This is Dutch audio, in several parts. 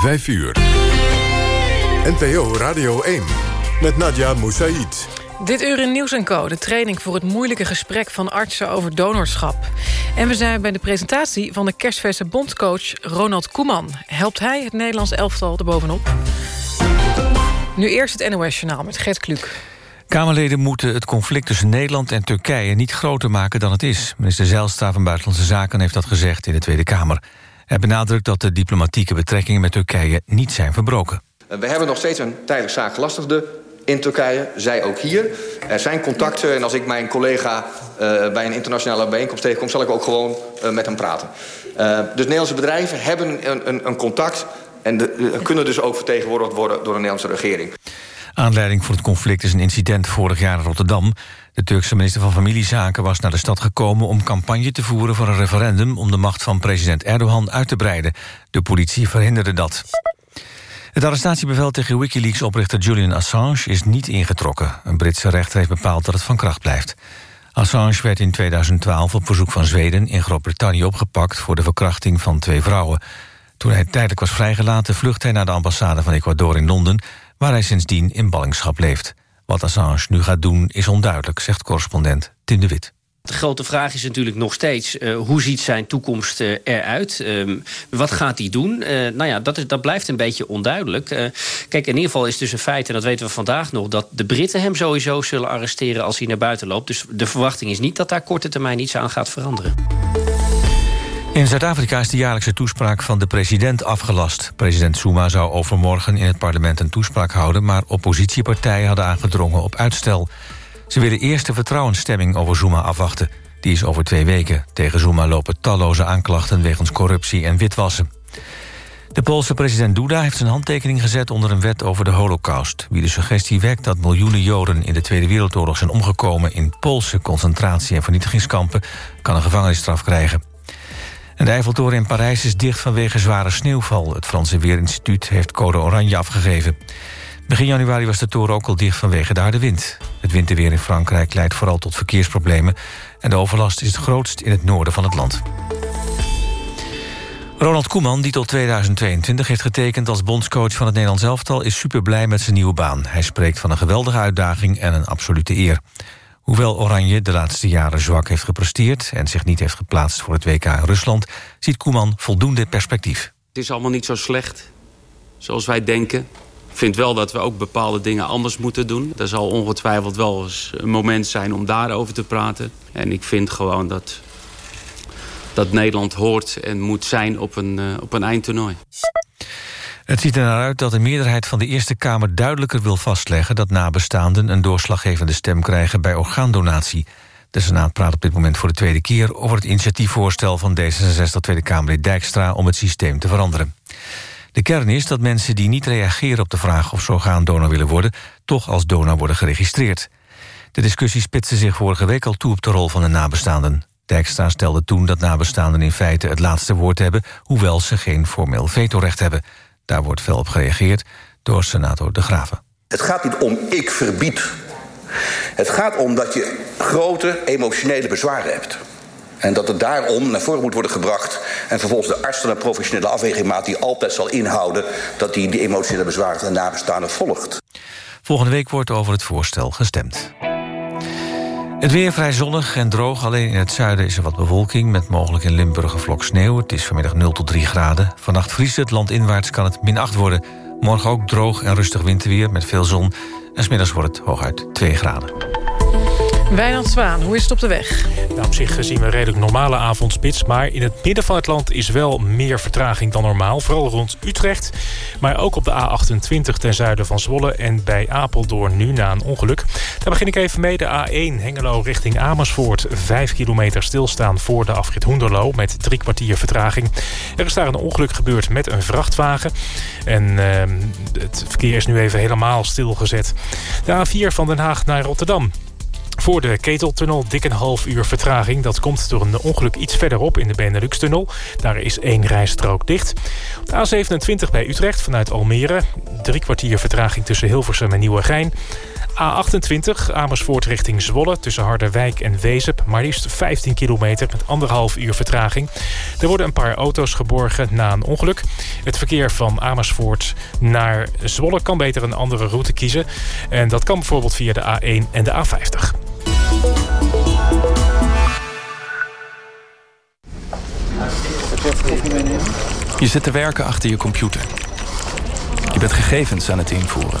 5 uur. NPO Radio 1 met Nadia Moussaïd. Dit uur in Nieuws Co. De training voor het moeilijke gesprek van artsen over donorschap. En we zijn bij de presentatie van de kerstverse bondcoach Ronald Koeman. Helpt hij het Nederlands elftal erbovenop? Nu eerst het NOS-journaal met Gert Kluk. Kamerleden moeten het conflict tussen Nederland en Turkije niet groter maken dan het is. Minister Zijlstra van Buitenlandse Zaken heeft dat gezegd in de Tweede Kamer. Hij benadrukt dat de diplomatieke betrekkingen met Turkije niet zijn verbroken. We hebben nog steeds een tijdelijk zaakgelastigde in Turkije, zij ook hier. Er zijn contacten en als ik mijn collega uh, bij een internationale bijeenkomst tegenkom... zal ik ook gewoon uh, met hem praten. Uh, dus Nederlandse bedrijven hebben een, een, een contact... en de, kunnen dus ook vertegenwoordigd worden door de Nederlandse regering. Aanleiding voor het conflict is een incident vorig jaar in Rotterdam. De Turkse minister van Familiezaken was naar de stad gekomen... om campagne te voeren voor een referendum... om de macht van president Erdogan uit te breiden. De politie verhinderde dat. Het arrestatiebevel tegen Wikileaks-oprichter Julian Assange is niet ingetrokken. Een Britse rechter heeft bepaald dat het van kracht blijft. Assange werd in 2012 op verzoek van Zweden in Groot-Brittannië opgepakt... voor de verkrachting van twee vrouwen. Toen hij tijdelijk was vrijgelaten vluchtte hij naar de ambassade van Ecuador in Londen... waar hij sindsdien in ballingschap leeft. Wat Assange nu gaat doen is onduidelijk, zegt correspondent Tim de Wit. De grote vraag is natuurlijk nog steeds... Uh, hoe ziet zijn toekomst uh, eruit? Uh, wat gaat hij doen? nou ja, dat, dat blijft een beetje onduidelijk. kijk, in ieder geval is dus een feit... en dat weten we vandaag nog... dat de Britten hem sowieso zullen arresteren als hij naar buiten loopt. Dus de verwachting is niet dat daar korte termijn iets aan gaat veranderen. In Zuid-Afrika is de jaarlijkse toespraak van de president afgelast. President Zuma zou overmorgen in het parlement een toespraak houden... maar oppositiepartijen hadden aangedrongen op uitstel... Ze willen eerst de vertrouwensstemming over Zuma afwachten. Die is over twee weken. Tegen Zuma lopen talloze aanklachten wegens corruptie en witwassen. De Poolse president Duda heeft zijn handtekening gezet onder een wet over de holocaust. Wie de suggestie wekt dat miljoenen Joden in de Tweede Wereldoorlog zijn omgekomen in Poolse concentratie- en vernietigingskampen, kan een gevangenisstraf krijgen. De Eiffeltoren in Parijs is dicht vanwege zware sneeuwval. Het Franse Weerinstituut heeft code oranje afgegeven. Begin januari was de toren ook al dicht vanwege de harde wind. Het winterweer in Frankrijk leidt vooral tot verkeersproblemen... en de overlast is het grootst in het noorden van het land. Ronald Koeman, die tot 2022 heeft getekend als bondscoach van het Nederlands elftal... is super blij met zijn nieuwe baan. Hij spreekt van een geweldige uitdaging en een absolute eer. Hoewel Oranje de laatste jaren zwak heeft gepresteerd... en zich niet heeft geplaatst voor het WK in Rusland... ziet Koeman voldoende perspectief. Het is allemaal niet zo slecht, zoals wij denken. Ik vind wel dat we ook bepaalde dingen anders moeten doen. Er zal ongetwijfeld wel eens een moment zijn om daarover te praten. En ik vind gewoon dat, dat Nederland hoort en moet zijn op een, uh, op een eindtoernooi. Het ziet er naar uit dat de meerderheid van de Eerste Kamer duidelijker wil vastleggen... dat nabestaanden een doorslaggevende stem krijgen bij orgaandonatie. De Senaat praat op dit moment voor de tweede keer... over het initiatiefvoorstel van D66 Tweede Kamerlid Dijkstra... om het systeem te veranderen. De kern is dat mensen die niet reageren op de vraag of ze orgaandonor willen worden... toch als donor worden geregistreerd. De discussie spitste zich vorige week al toe op de rol van de nabestaanden. Dijkstra stelde toen dat nabestaanden in feite het laatste woord hebben... hoewel ze geen formeel vetorecht hebben. Daar wordt fel op gereageerd door senator De Graven. Het gaat niet om ik verbied. Het gaat om dat je grote emotionele bezwaren hebt. En dat het daarom naar voren moet worden gebracht. En vervolgens de arts een professionele afweging maakt die altijd zal inhouden dat hij die emotionele bezwaren en nabestaanden volgt. Volgende week wordt over het voorstel gestemd. Het weer vrij zonnig en droog. Alleen in het zuiden is er wat bewolking... met mogelijk in Limburg een vlok sneeuw. Het is vanmiddag 0 tot 3 graden. Vannacht vriest het, landinwaarts kan het min 8 worden. Morgen ook droog en rustig winterweer met veel zon. En smiddags wordt het hooguit 2 graden. Wijnand Zwaan, hoe is het op de weg? Nou, op zich zien we een redelijk normale avondspits... maar in het midden van het land is wel meer vertraging dan normaal. Vooral rond Utrecht, maar ook op de A28 ten zuiden van Zwolle... en bij Apeldoorn nu na een ongeluk. Daar begin ik even mee. De A1 Hengelo richting Amersfoort. Vijf kilometer stilstaan voor de afrit Hoenderloo... met drie kwartier vertraging. Er is daar een ongeluk gebeurd met een vrachtwagen. En uh, het verkeer is nu even helemaal stilgezet. De A4 van Den Haag naar Rotterdam. Voor de Keteltunnel dik een half uur vertraging. Dat komt door een ongeluk iets verderop in de Benelux-tunnel. Daar is één rijstrook dicht. De A27 bij Utrecht vanuit Almere. Drie kwartier vertraging tussen Hilversum en Nieuwegein. A28 Amersfoort richting Zwolle tussen Harderwijk en Wezep. Maar liefst 15 kilometer met anderhalf uur vertraging. Er worden een paar auto's geborgen na een ongeluk. Het verkeer van Amersfoort naar Zwolle kan beter een andere route kiezen. En dat kan bijvoorbeeld via de A1 en de A50. Je zit te werken achter je computer. Je bent gegevens aan het invoeren.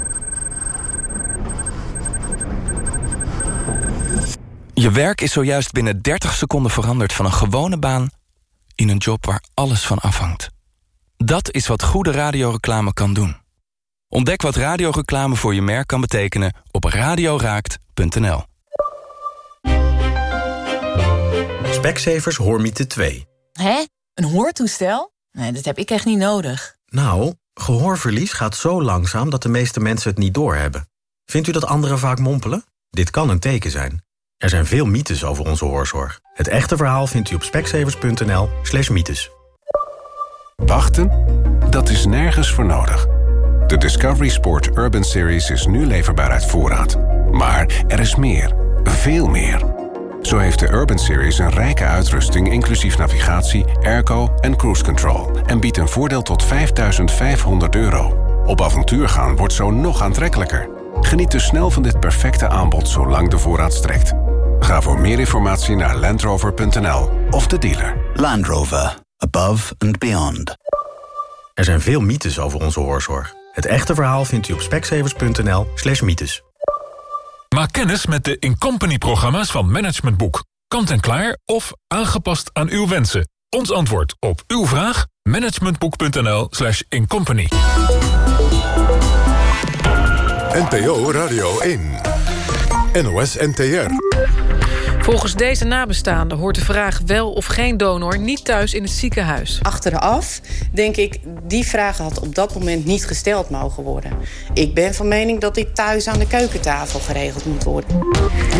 Je werk is zojuist binnen 30 seconden veranderd van een gewone baan in een job waar alles van afhangt. Dat is wat goede radioreclame kan doen. Ontdek wat radioreclame voor je merk kan betekenen op radioraakt.nl. Specsavers Hoormiete 2. Hé? Een hoortoestel? Nee, dat heb ik echt niet nodig. Nou, gehoorverlies gaat zo langzaam dat de meeste mensen het niet doorhebben. Vindt u dat anderen vaak mompelen? Dit kan een teken zijn. Er zijn veel mythes over onze hoorzorg. Het echte verhaal vindt u op speksevers.nl slash mythes. Wachten? Dat is nergens voor nodig. De Discovery Sport Urban Series is nu leverbaar uit voorraad. Maar er is meer. Veel meer. Zo heeft de Urban Series een rijke uitrusting... inclusief navigatie, airco en cruise control... en biedt een voordeel tot 5500 euro. Op avontuur gaan wordt zo nog aantrekkelijker. Geniet dus snel van dit perfecte aanbod zolang de voorraad strekt. Ga voor meer informatie naar landrover.nl of de dealer. Land Rover. Above and beyond. Er zijn veel mythes over onze hoorzorg. Het echte verhaal vindt u op speksevers.nl slash mythes. Maak kennis met de Incompany-programma's van Management Boek. Kant en klaar of aangepast aan uw wensen. Ons antwoord op uw vraag? managementboek.nl slash incompany. NPO Radio 1. NOS NTR. Volgens deze nabestaanden hoort de vraag wel of geen donor niet thuis in het ziekenhuis. Achteraf denk ik, die vraag had op dat moment niet gesteld mogen worden. Ik ben van mening dat dit thuis aan de keukentafel geregeld moet worden.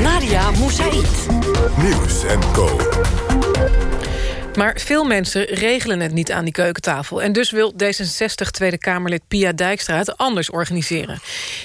Nadia Moussaïd. Nieuws en Co. Maar veel mensen regelen het niet aan die keukentafel. En dus wil D66 Tweede Kamerlid Pia Dijkstra het anders organiseren.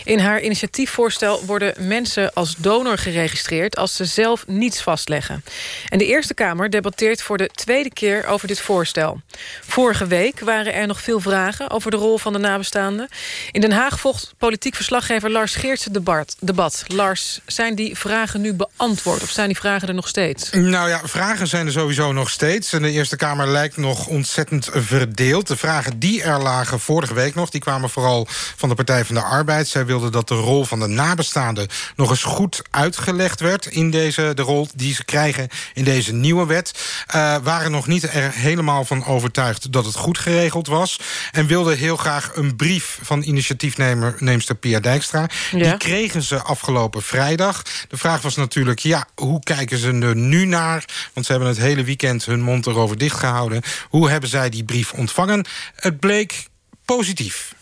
In haar initiatiefvoorstel worden mensen als donor geregistreerd... als ze zelf niets vastleggen. En de Eerste Kamer debatteert voor de tweede keer over dit voorstel. Vorige week waren er nog veel vragen over de rol van de nabestaanden. In Den Haag volgt politiek verslaggever Lars Geerts het debat. debat. Lars, zijn die vragen nu beantwoord of zijn die vragen er nog steeds? Nou ja, vragen zijn er sowieso nog steeds de Eerste Kamer lijkt nog ontzettend verdeeld. De vragen die er lagen vorige week nog... die kwamen vooral van de Partij van de Arbeid. Zij wilden dat de rol van de nabestaanden... nog eens goed uitgelegd werd in deze, de rol die ze krijgen in deze nieuwe wet. Uh, waren nog niet er helemaal van overtuigd dat het goed geregeld was. En wilden heel graag een brief van initiatiefneemster Pia Dijkstra. Ja. Die kregen ze afgelopen vrijdag. De vraag was natuurlijk, ja, hoe kijken ze er nu naar? Want ze hebben het hele weekend hun mond erover dichtgehouden. Hoe hebben zij die brief ontvangen? Het bleek positief.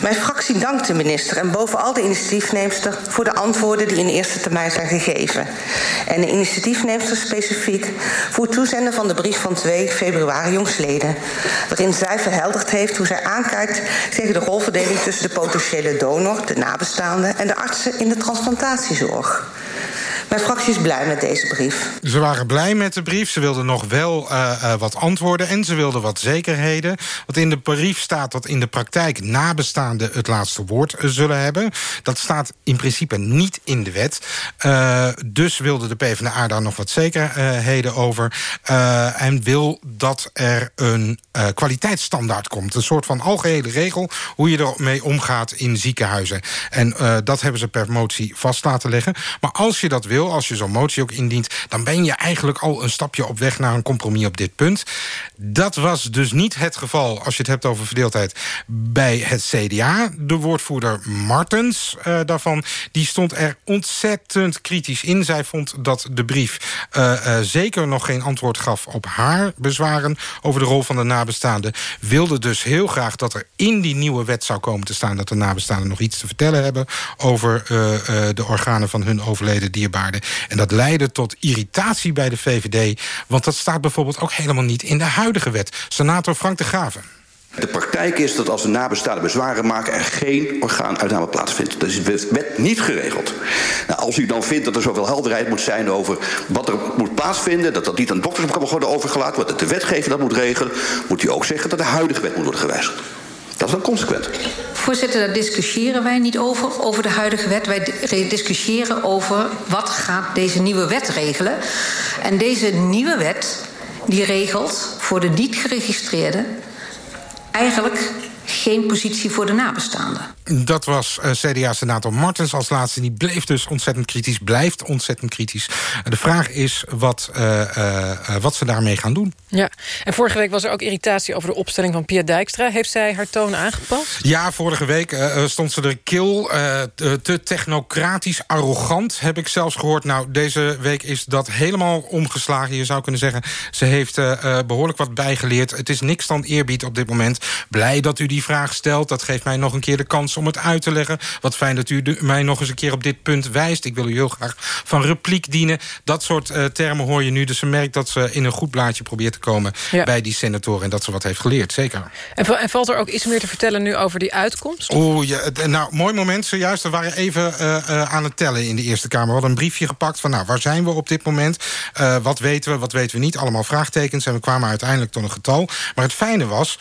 Mijn fractie dankt de minister en bovenal de initiatiefneemster... voor de antwoorden die in eerste termijn zijn gegeven. En de initiatiefneemster specifiek voor het toezenden van de brief van 2 februari jongsleden... waarin zij verhelderd heeft hoe zij aankijkt tegen de rolverdeling... tussen de potentiële donor, de nabestaanden en de artsen in de transplantatiezorg. Mijn fractie is blij met deze brief. Ze waren blij met de brief. Ze wilden nog wel uh, uh, wat antwoorden en ze wilden wat zekerheden. Want in de brief staat dat in de praktijk nabestaanden het laatste woord zullen hebben. Dat staat in principe niet in de wet. Dus wilde de PvdA daar nog wat zekerheden over. en wil dat er een kwaliteitsstandaard komt. Een soort van algehele regel hoe je ermee omgaat in ziekenhuizen. En dat hebben ze per motie vast laten leggen. Maar als je dat wil als je zo'n motie ook indient... dan ben je eigenlijk al een stapje op weg naar een compromis op dit punt. Dat was dus niet het geval, als je het hebt over verdeeldheid... bij het CDA. De woordvoerder Martens uh, daarvan, die stond er ontzettend kritisch in. Zij vond dat de brief uh, uh, zeker nog geen antwoord gaf op haar bezwaren... over de rol van de nabestaanden. Wilde dus heel graag dat er in die nieuwe wet zou komen te staan... dat de nabestaanden nog iets te vertellen hebben... over de organen van hun overleden En dat leidde tot irritatie bij de VVD. Want dat staat bijvoorbeeld ook helemaal niet in de huidige wet. Senator Frank de Graven. De praktijk is dat als de nabestaanden bezwaren maken... er geen orgaanuitname plaatsvindt. Dat is in de wet niet geregeld. Nou, als u dan vindt dat er zoveel helderheid moet zijn over wat er moet plaatsvinden... dat dat niet aan dokters moet worden overgelaten... wat de wetgever dat moet regelen... moet u ook zeggen dat de huidige wet moet worden gewijzigd. Dat is dan consequent. Voorzitter, daar discussiëren wij niet over, over de huidige wet. Wij discussiëren over wat gaat deze nieuwe wet regelen. En deze nieuwe wet die regelt voor de niet geregistreerde eigenlijk geen positie voor de nabestaanden. Dat was uh, CDA-senator Martens als laatste. Die bleef dus ontzettend kritisch, blijft ontzettend kritisch. De vraag is wat, uh, uh, wat ze daarmee gaan doen. Ja, en vorige week was er ook irritatie over de opstelling van Pia Dijkstra. Heeft zij haar toon aangepast? Ja, vorige week stond ze er kil, te technocratisch, arrogant, heb ik zelfs gehoord. Nou, deze week is dat helemaal omgeslagen. Je zou kunnen zeggen, ze heeft behoorlijk wat bijgeleerd. Het is niks dan eerbied op dit moment. Blij dat u die vraag stelt. Dat geeft mij nog een keer de kans om het uit te leggen. Wat fijn dat u de, mij nog eens een keer op dit punt wijst. Ik wil u heel graag van repliek dienen. Dat soort uh, termen hoor je nu. Dus ze merkt dat ze in een goed blaadje probeert te komen... Ja. bij die senatoren en dat ze wat heeft geleerd, zeker. En, en, valt er ook iets meer te vertellen nu over die uitkomst? Oeh, ja, nou, mooi moment zojuist. We waren even uh, uh, aan het tellen in de Eerste Kamer. We hadden een briefje gepakt van, nou, waar zijn we op dit moment? wat weten we, wat weten we niet? Allemaal vraagtekens. En we kwamen uiteindelijk tot een getal. Maar het fijne was,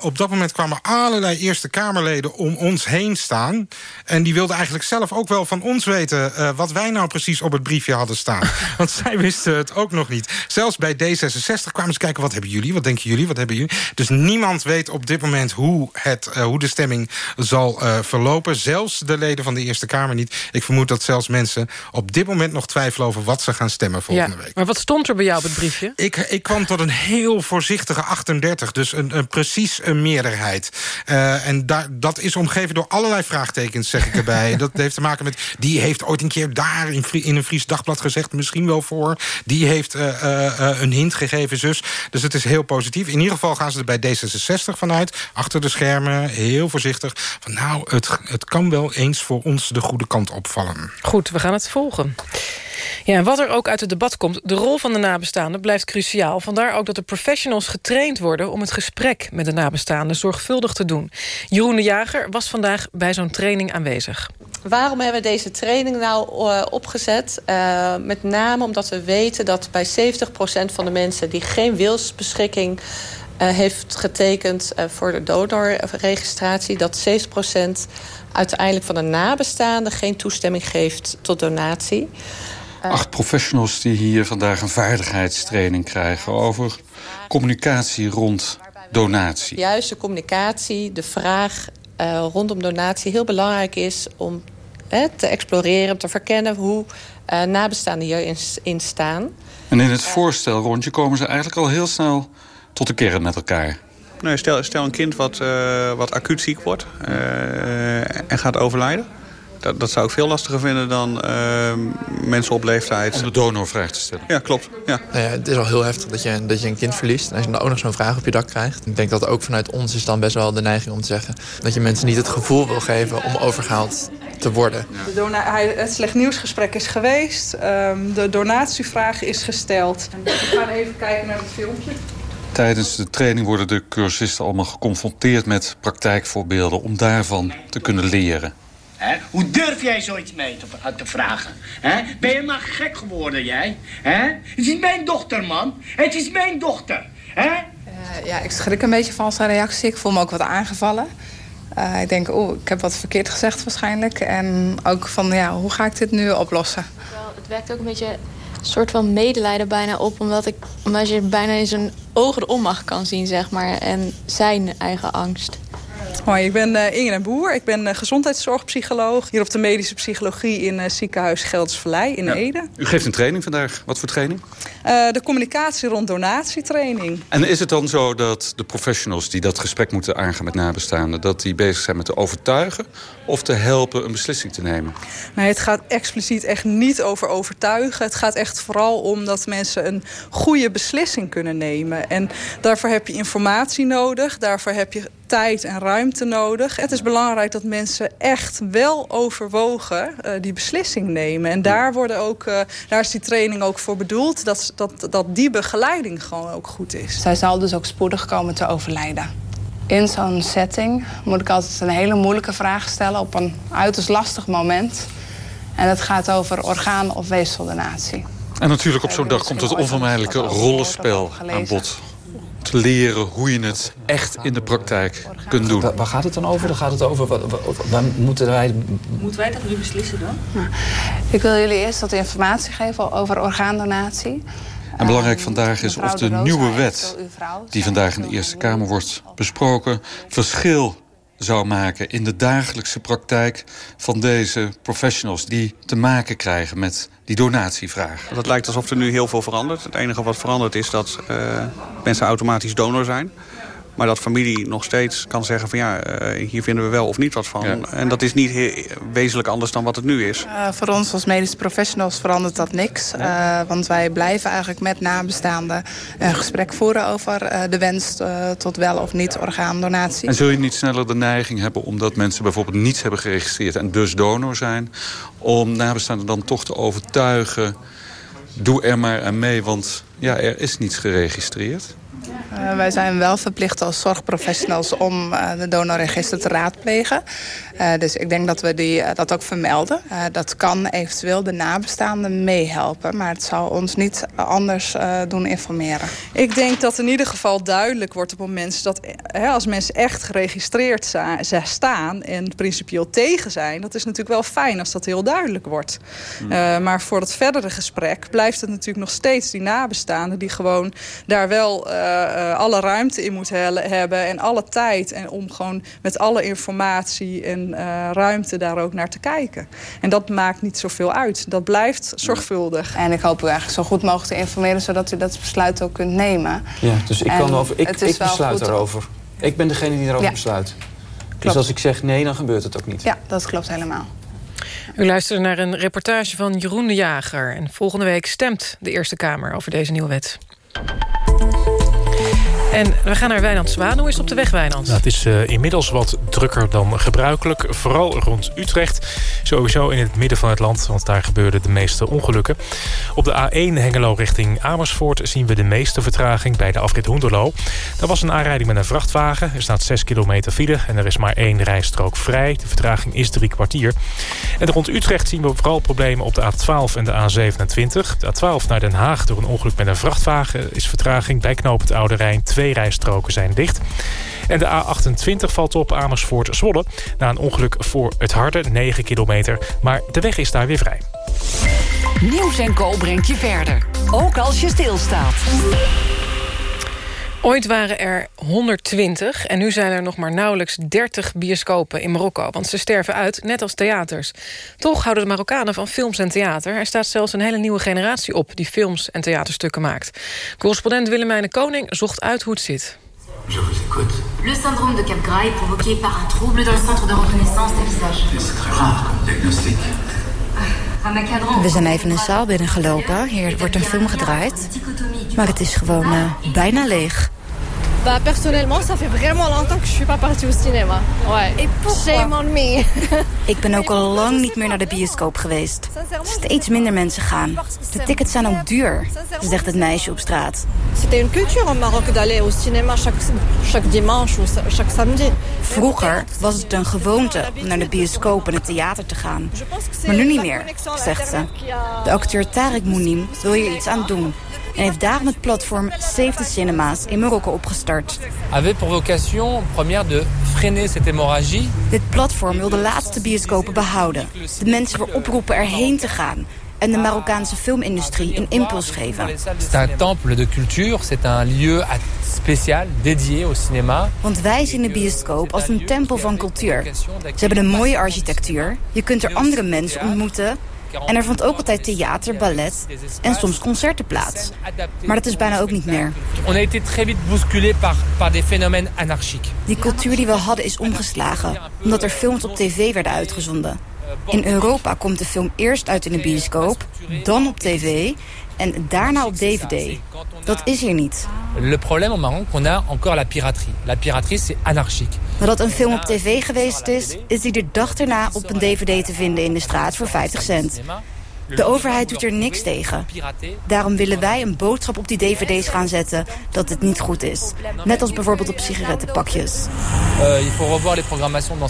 op dat moment kwamen allerlei Eerste Kamerleden om ons heen staan. En die wilden eigenlijk zelf ook wel van ons weten... Uh, wat wij nou precies op het briefje hadden staan. Want zij wisten het ook nog niet. Zelfs bij D66 kwamen ze kijken... wat hebben jullie, wat denken jullie, wat hebben jullie? Dus niemand weet op dit moment hoe, het, uh, hoe de stemming zal uh, verlopen. Zelfs de leden van de Eerste Kamer niet. Ik vermoed dat zelfs mensen op dit moment nog twijfelen... over wat ze gaan stemmen volgende ja, week. Maar wat stond er bij jou op het briefje? Ik, ik kwam tot een heel voorzichtige 38. Dus een, een precies een meerderheid. Uh, en daar, dat is omgeven door allerlei vraagtekens, zeg ik erbij. dat heeft te maken met, die heeft ooit een keer daar in, in een Fries dagblad gezegd... misschien wel voor. Die heeft uh, uh, een hint gegeven, zus. Dus het is heel positief. In ieder geval gaan ze er bij D66 vanuit. Achter de schermen, heel voorzichtig. Van nou, het, het kan wel eens voor ons de goede kant opvallen. Goed, we gaan het volgen. Ja, en wat er ook uit het debat komt, de rol van de nabestaanden blijft cruciaal. Vandaar ook dat de professionals getraind worden om het gesprek met de nabestaanden zorgvuldig te doen. Jeroen de Jager was vandaag bij zo'n training aanwezig. Waarom hebben we deze training nou uh, opgezet? Uh, met name omdat we weten dat bij 70% van de mensen die geen wilsbeschikking uh, heeft getekend voor de donorregistratie, dat 70% uiteindelijk van de nabestaanden geen toestemming geeft tot donatie. Acht professionals die hier vandaag een vaardigheidstraining krijgen over communicatie rond donatie. Juist de communicatie, de vraag uh, rondom donatie heel belangrijk is om hè, te exploreren, te verkennen hoe uh, nabestaanden hierin in staan. En in het voorstel rondje komen ze eigenlijk al heel snel tot de kern met elkaar. Nee, stel, stel een kind wat, uh, wat acuut ziek wordt en gaat overlijden. Dat, dat, zou ik veel lastiger vinden dan uh, mensen op leeftijd. Om de donorvraag te stellen. Ja, klopt. Ja. Nou ja, het is al heel heftig dat je, dat je een kind verliest. En als je dan ook nog zo'n vraag op je dak krijgt. Ik denk dat ook vanuit ons is dan best wel de neiging om te zeggen... dat je mensen niet het gevoel wil geven om overgehaald te worden. De het slecht nieuwsgesprek is geweest. Um, de donatievraag is gesteld. En we gaan even kijken naar het filmpje. Tijdens de training worden de cursisten allemaal geconfronteerd met praktijkvoorbeelden... om daarvan te kunnen leren. He? Hoe durf jij zoiets mee te, te vragen? He? Ben je maar gek geworden, jij? He? Het is mijn dochter, man. Het is mijn dochter. He? Uh, ja, ik schrik een beetje van zijn reactie. Ik voel me ook wat aangevallen. Uh, ik denk, oh, ik heb wat verkeerd gezegd waarschijnlijk. En ook van, ja, hoe ga ik dit nu oplossen? Wel, het werkt ook een beetje een soort van medelijden bijna op... omdat, ik, omdat je bijna in zijn ogen de onmacht kan zien, zeg maar. En zijn eigen angst. Hoi, ik ben uh, Inge Boer. Ik ben uh, gezondheidszorgpsycholoog. Hier op de medische psychologie in uh, ziekenhuis Geldersvallei in Ede. U geeft een training vandaag. Wat voor training? de communicatie rond donatietraining. En is het dan zo dat de professionals die dat gesprek moeten aangaan met nabestaanden... dat die bezig zijn met te overtuigen of te helpen een beslissing te nemen? Nee, het gaat expliciet echt niet over overtuigen. Het gaat echt vooral om dat mensen een goede beslissing kunnen nemen. En daarvoor heb je informatie nodig. Daarvoor heb je tijd en ruimte nodig. Het is belangrijk dat mensen echt wel overwogen uh, die beslissing nemen. En daar, worden ook, uh, daar is die training ook voor bedoeld. Dat, dat, dat die begeleiding gewoon ook goed is. Zij zal dus ook spoedig komen te overlijden. In zo'n setting moet ik altijd een hele moeilijke vraag stellen... op een uiterst lastig moment. En het gaat over orgaan- of weefseldonatie. En natuurlijk op zo'n dag komt het onvermijdelijke rollenspel aan bod te leren hoe je het echt in de praktijk kunt doen. Waar, gaat het dan over? Dan gaat het over wat, waar moeten wij... Moeten wij dat nu beslissen dan? Nou, ik wil jullie eerst wat informatie geven over orgaandonatie. En belangrijk vandaag is of de nieuwe wet... die vandaag in de Eerste Kamer wordt besproken... verschil zou maken in de dagelijkse praktijk van deze professionals... die te maken krijgen met die donatievraag. Het lijkt alsof er nu heel veel verandert. Het enige wat verandert is dat uh, mensen automatisch donor zijn. Maar dat familie nog steeds kan zeggen van ja, uh, hier vinden we wel of niet wat van. Ja. En dat is niet wezenlijk anders dan wat het nu is. Uh, voor ons als medische professionals verandert dat niks. Ja. Uh, want wij blijven eigenlijk met nabestaanden een gesprek voeren over de wens tot wel of niet orgaandonatie. En zul je niet sneller de neiging hebben omdat mensen bijvoorbeeld niets hebben geregistreerd en dus donor zijn, om nabestaanden dan toch te overtuigen, doe er maar aan mee, want ja, er is niets geregistreerd? Uh, wij zijn wel verplicht als zorgprofessionals om uh, de donorregister te raadplegen. Uh, dus ik denk dat we die, dat ook vermelden. dat kan eventueel de nabestaanden meehelpen. Maar het zal ons niet anders doen informeren. Ik denk dat in ieder geval duidelijk wordt op mensen dat hè, als mensen echt geregistreerd staan en principieel tegen zijn, dat is natuurlijk wel fijn als dat heel duidelijk wordt. Hmm. maar voor het verdere gesprek blijft het natuurlijk nog steeds die nabestaanden die gewoon daar wel uh, alle ruimte in moet hebben en alle tijd. En om gewoon met alle informatie en uh, ruimte daar ook naar te kijken. En dat maakt niet zoveel uit. Dat blijft zorgvuldig. En ik hoop u eigenlijk zo goed mogelijk te informeren... zodat u dat besluit ook kunt nemen. Ja, dus ik, kan over, ik, ik besluit erover. Ik ben degene die erover ja. besluit. Klopt. Dus als ik zeg nee, dan gebeurt het ook niet. Ja, dat klopt helemaal. U luisterde naar een reportage van Jeroen de Jager. En volgende week stemt de Eerste Kamer over deze nieuwe wet. En we gaan naar Wijnand Zwaan. Hoe is het op de weg, Wijnand? Nou, het is uh, inmiddels wat drukker dan gebruikelijk. Vooral rond Utrecht. Sowieso in het midden van het land, want daar gebeurden de meeste ongelukken. Op de A1 Hengelo richting Amersfoort zien we de meeste vertraging bij de afrit Hoenderloo. Daar was een aanrijding met een vrachtwagen. Er staat 6 kilometer file en er is maar één rijstrook vrij. De vertraging is drie kwartier. En rond Utrecht zien we vooral problemen op de A12 en de A27. De A12 naar Den Haag door een ongeluk met een vrachtwagen is vertraging bij knoop het Oude Rijn 2 Twee rijstroken zijn dicht. En de A28 valt op Amersfoort-Zwolle. Na een ongeluk voor het harde 9 kilometer. Maar de weg is daar weer vrij. Nieuws en Co brengt je verder. Ook als je stilstaat. Ooit waren er 120 en nu zijn er nog maar nauwelijks 30 bioscopen in Marokko. Want ze sterven uit, net als theaters. Toch houden de Marokkanen van films en theater. Er staat zelfs een hele nieuwe generatie op die films en theaterstukken maakt. Correspondent Willemijn Koning zocht uit hoe het zit. Je vous écoute. Le syndrome de Capgras est provoqué par un trouble dans le centre de reconnaissance des visages. C'est très rare comme diagnostic. We zijn even een zaal binnengelopen. Hier wordt een film gedraaid. Maar het is gewoon uh, bijna leeg. Bah personnellement, ça fait vraiment longtemps que je suis pas partie au cinéma. Ouais. Shame on me. Ik ben ook al lang niet meer naar de bioscoop geweest. Steeds minder mensen gaan. De tickets zijn ook duur, zegt het meisje op straat. C'était une culture in Maroc d'aller au cinéma chaque, chaque dimanche ou chaque samedi. Vroeger was het een gewoonte om naar de bioscoop en het theater te gaan. Maar nu niet meer, zegt ze. De acteur Tarek Mounim wil hier iets aan doen en heeft daarom het platform Save the Cinemas in Marokko opgestart. Avait pour vocation première de freiner cette hémorragie. Dit platform wil de laatste bioscopen behouden. De mensen weer oproepen erheen te gaan en de Marokkaanse filmindustrie een impuls geven. C'est un temple de culture, c'est un lieu spécial dédié au cinéma. Want wij zien de bioscoop als een tempel van cultuur. Ze hebben een mooie architectuur. Je kunt er andere mensen ontmoeten. En er vond ook altijd theater, ballet en soms concerten plaats. Maar dat is bijna ook niet meer. On a été très vite bousculé par, par des phénomènes anarchiques. Die cultuur die we hadden is omgeslagen, omdat er films op tv werden uitgezonden. In Europa komt de film eerst uit in de bioscoop, dan op tv en daarna op DVD. Dat is hier niet. Le problème au Maroc, on a encore la piraterie. La piraterie, c'est anarchique. Nadat een film op tv geweest is, is die de dag erna op een dvd te vinden in de straat voor 50 cent. De overheid doet er niks tegen. Daarom willen wij een boodschap op die dvd's gaan zetten dat het niet goed is. Net als bijvoorbeeld op sigarettenpakjes.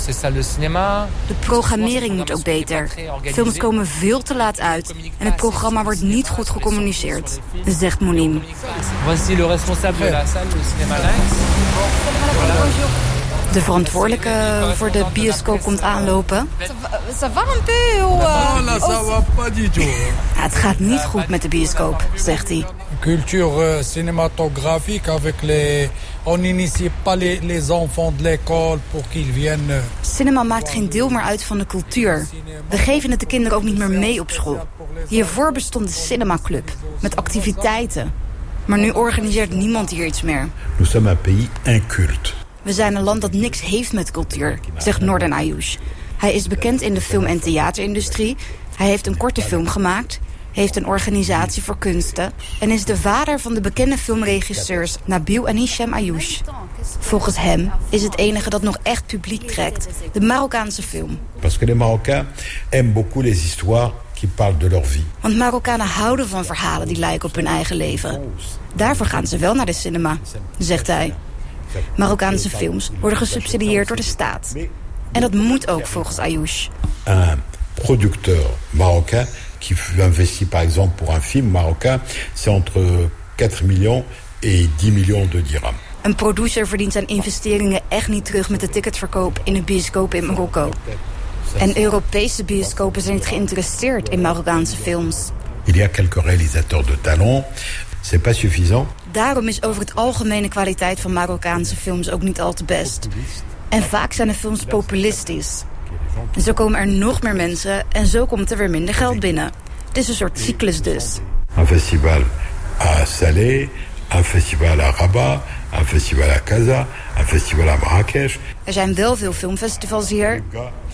Salles de programmering moet ook beter. Films komen veel te laat uit en het programma wordt niet goed gecommuniceerd, zegt Monim. Voici le responsable de la salle de cinéma de verantwoordelijke voor de bioscoop komt aanlopen. Het gaat niet goed met de bioscoop, zegt hij. Culture cinématographique avec les... On n'initie pas les, les enfants de l'école pour qu'ils viennent... Cinema maakt geen deel meer uit van de cultuur. We geven het de kinderen ook niet meer mee op school. Hiervoor bestond de cinemaclub, met activiteiten. Maar nu organiseert niemand hier iets meer. Nous sommes un pays inculte. We zijn een land dat niks heeft met cultuur, zegt Norden Ayush. Hij is bekend in de film- en theaterindustrie. Hij heeft een korte film gemaakt, heeft een organisatie voor kunsten... en is de vader van de bekende filmregisseurs Nabil en Hisham Ayush. Volgens hem is het enige dat nog echt publiek trekt de Marokkaanse film. Parce que les Marocains aiment beaucoup les histoires qui parlent de leur vie. Want Marokkanen houden van verhalen die lijken op hun eigen leven. Daarvoor gaan ze wel naar de cinema, zegt hij. Marokkaanse films worden gesubsidieerd door de staat. En dat moet ook volgens Ayouch. Un producteur marocain qui investit par exemple pour un film marocain, c'est entre 4 millions et 10 millions de dirhams. Een producer verdient zijn investeringen echt niet terug met de ticketverkoop in een bioscoop in Marokko. En Europese bioscopen zijn niet geïnteresseerd in Marokkaanse films. Il y a quelques réalisateurs de talent, c'est pas suffisant. Daarom is over het algemene kwaliteit van Marokkaanse films ook niet al te best. En vaak zijn de films populistisch. En zo komen er nog meer mensen en zo komt er weer minder geld binnen. Het is een soort cyclus dus. Un festival à Salé, un festival à Rabat, un festival à Casa, un festival à Marrakech. Er zijn wel veel filmfestivals hier,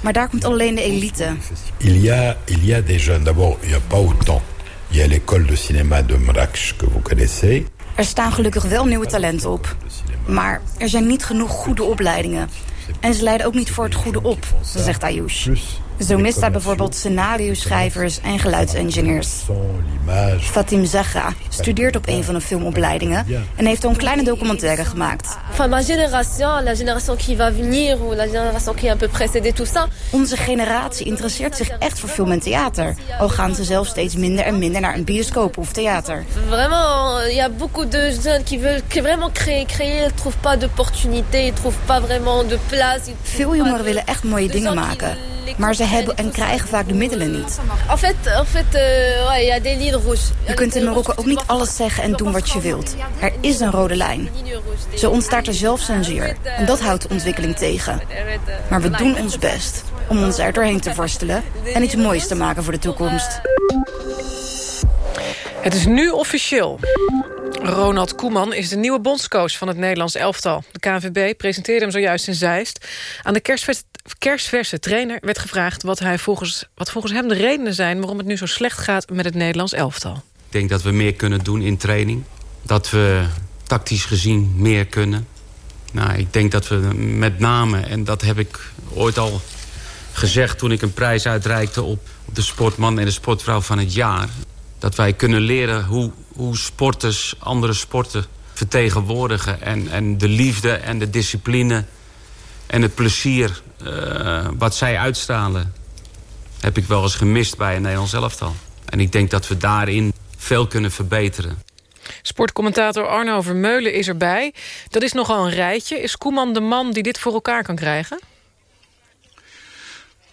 maar daar komt alleen de elite. Il y a, il y a des jeunes. D'abord, il n'y a pas autant. Il y a l'école de cinéma de Marrakech que vous connaissez. Er staan gelukkig wel nieuwe talenten op. Maar er zijn niet genoeg goede opleidingen. En ze leiden ook niet voor het goede op, zegt Ayush. Zo mist hij bijvoorbeeld scenario-schrijvers en geluidsengineers. Fatim Zagra studeert op een van de filmopleidingen... en heeft al een kleine documentaire gemaakt. Onze generatie interesseert zich echt voor film en theater. Al gaan ze zelf steeds minder en minder naar een bioscoop of theater. Vraiment, il y a beaucoup de jeunes qui veulent vraiment créer, créer... ils trouvent pas d'opportunité, ils trouvent pas vraiment de place. Veel jongeren willen echt mooie dingen maken... Maar ze hebben en krijgen vaak de middelen niet. Uh, rouges. Je kunt in Marokko ook niet alles zeggen en doen wat je wilt. Er is een rode lijn. Zo ontstaat er zelfcensuur. En dat houdt de ontwikkeling tegen. Maar we doen ons best om ons er doorheen te worstelen... en iets moois te maken voor de toekomst. Het is nu officieel. Ronald Koeman is de nieuwe bondscoach van het Nederlands elftal. De KNVB presenteerde hem zojuist in Zeist. Aan de kerstverse, trainer werd gevraagd... Wat, hij volgens, wat volgens hem de redenen zijn... waarom het nu zo slecht gaat met het Nederlands elftal. Ik denk dat we meer kunnen doen in training. Dat we tactisch gezien meer kunnen. Nou, ik denk dat we met name, en dat heb ik ooit al gezegd... toen ik een prijs uitreikte op de sportman en de sportvrouw van het jaar... dat wij kunnen leren hoe, hoe sporters andere sporten vertegenwoordigen. En, en de liefde en de discipline en het plezier uh, wat zij uitstralen... heb ik wel eens gemist bij een Nederlands elftal. En ik denk dat we daarin veel kunnen verbeteren. Sportcommentator Arno Vermeulen is erbij. Dat is nogal een rijtje. Is Koeman de man die dit voor elkaar kan krijgen?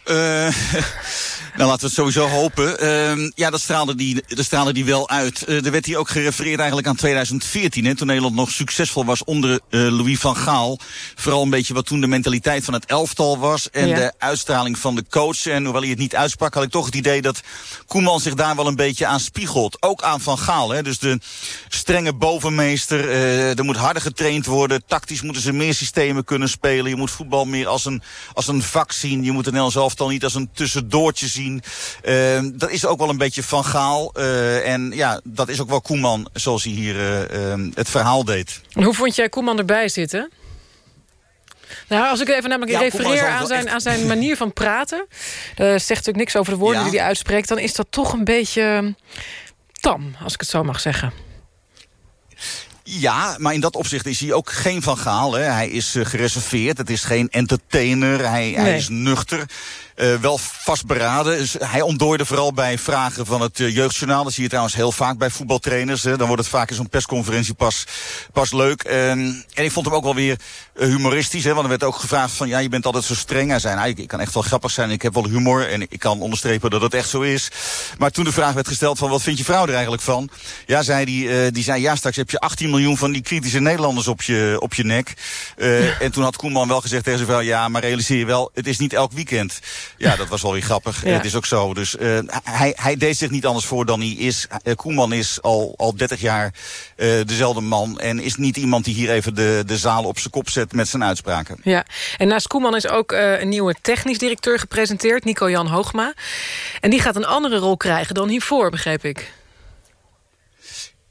Uh, Nou, laten we het sowieso hopen. Uh, ja, dat straalde, die, dat straalde die wel uit. Uh, er werd hier ook gerefereerd eigenlijk aan 2014, hè, toen Nederland nog succesvol was onder uh, Louis van Gaal. Vooral een beetje wat toen de mentaliteit van het elftal was en ja. de uitstraling van de coach. En hoewel hij het niet uitsprak, had ik toch het idee dat Koeman zich daar wel een beetje aan spiegelt. Ook aan Van Gaal, hè. dus de strenge bovenmeester. er moet harder getraind worden. Tactisch moeten ze meer systemen kunnen spelen. Je moet voetbal meer als een, als een vak zien. Je moet het Nederlands elftal niet als een tussendoortje zien. Uh, dat is ook wel een beetje Van Gaal. Uh, en ja, dat is ook wel Koeman zoals hij hier uh, het verhaal deed. En hoe vond jij Koeman erbij zitten? Nou, als ik even namelijk ja, refereer aan zijn, echt... aan zijn manier van praten... Uh, zegt natuurlijk niks over de woorden ja. die hij uitspreekt... dan is dat toch een beetje tam, als ik het zo mag zeggen. Ja, maar in dat opzicht is hij ook geen Van Gaal. Hè. Hij is uh, gereserveerd, het is geen entertainer, hij, nee. hij is nuchter. Uh, wel vastberaden. Dus hij ontdooide vooral bij vragen van het uh, jeugdjournaal. Dat zie je trouwens heel vaak bij voetbaltrainers. Hè. Dan wordt het vaak in zo'n persconferentie pas, pas leuk. Um, en ik vond hem ook wel weer uh, humoristisch. Hè, want er werd ook gevraagd van, ja, je bent altijd zo streng. Hij zei, nou, ik, ik kan echt wel grappig zijn. Ik heb wel humor en ik kan onderstrepen dat het echt zo is. Maar toen de vraag werd gesteld van, wat vindt je vrouw er eigenlijk van? Ja, zei die, die zei, ja, straks heb je 18 miljoen van die kritische Nederlanders op je, op je nek. en toen had Koeman wel gezegd tegen zijn vrouw, ja, maar realiseer je wel, het is niet elk weekend. Ja, dat was wel weer grappig. Ja. Het is ook zo. Dus uh, hij, hij deed zich niet anders voor dan hij is. Uh, Koeman is al, al 30 jaar uh, dezelfde man. En is niet iemand die hier even de, de zaal op zijn kop zet met zijn uitspraken. Ja, en naast Koeman is ook een nieuwe technisch directeur gepresenteerd. Nico-Jan Hoogma. En die gaat een andere rol krijgen dan hiervoor, begreep ik.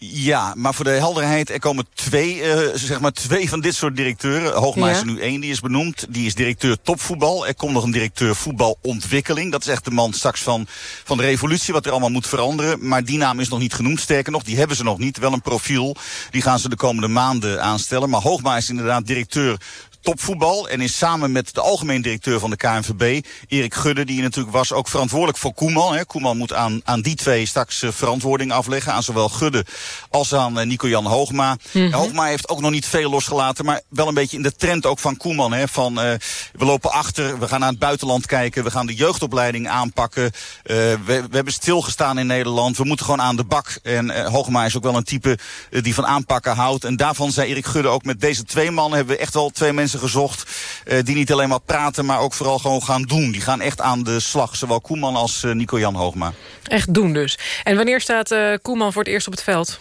Ja, maar voor de helderheid, er komen twee, uh, zeg maar twee van dit soort directeuren. Hoogma is er nu één, die is benoemd. Die is directeur topvoetbal. Er komt nog een directeur voetbalontwikkeling. Dat is echt de man straks van, van de revolutie, wat er allemaal moet veranderen. Maar die naam is nog niet genoemd. Sterker nog, die hebben ze nog niet. Wel een profiel. Die gaan ze de komende maanden aanstellen. Maar Hoogma is inderdaad directeur topvoetbal. En is samen met de algemeen directeur van de KNVB, Erik Gudde, die natuurlijk was, ook verantwoordelijk voor Koeman. Hè. Koeman moet aan, aan die twee straks uh, verantwoording afleggen. Aan zowel Gudde als aan uh, Nico-Jan Hoogma. Mm -hmm. Hoogma heeft ook nog niet veel losgelaten, maar wel een beetje in de trend ook van Koeman. Hè. Van, uh, we lopen achter, we gaan naar het buitenland kijken, we gaan de jeugdopleiding aanpakken. we, we hebben stilgestaan in Nederland, we moeten gewoon aan de bak. En Hoogma is ook wel een type die van aanpakken houdt. En daarvan zei Erik Gudde ook met deze twee mannen hebben we echt wel twee mensen gezocht uh, die niet alleen maar praten, maar ook vooral gewoon gaan doen. Die gaan echt aan de slag, zowel Koeman als uh, Nico-Jan Hoogma. Echt doen dus. En wanneer staat uh, Koeman voor het eerst op het veld?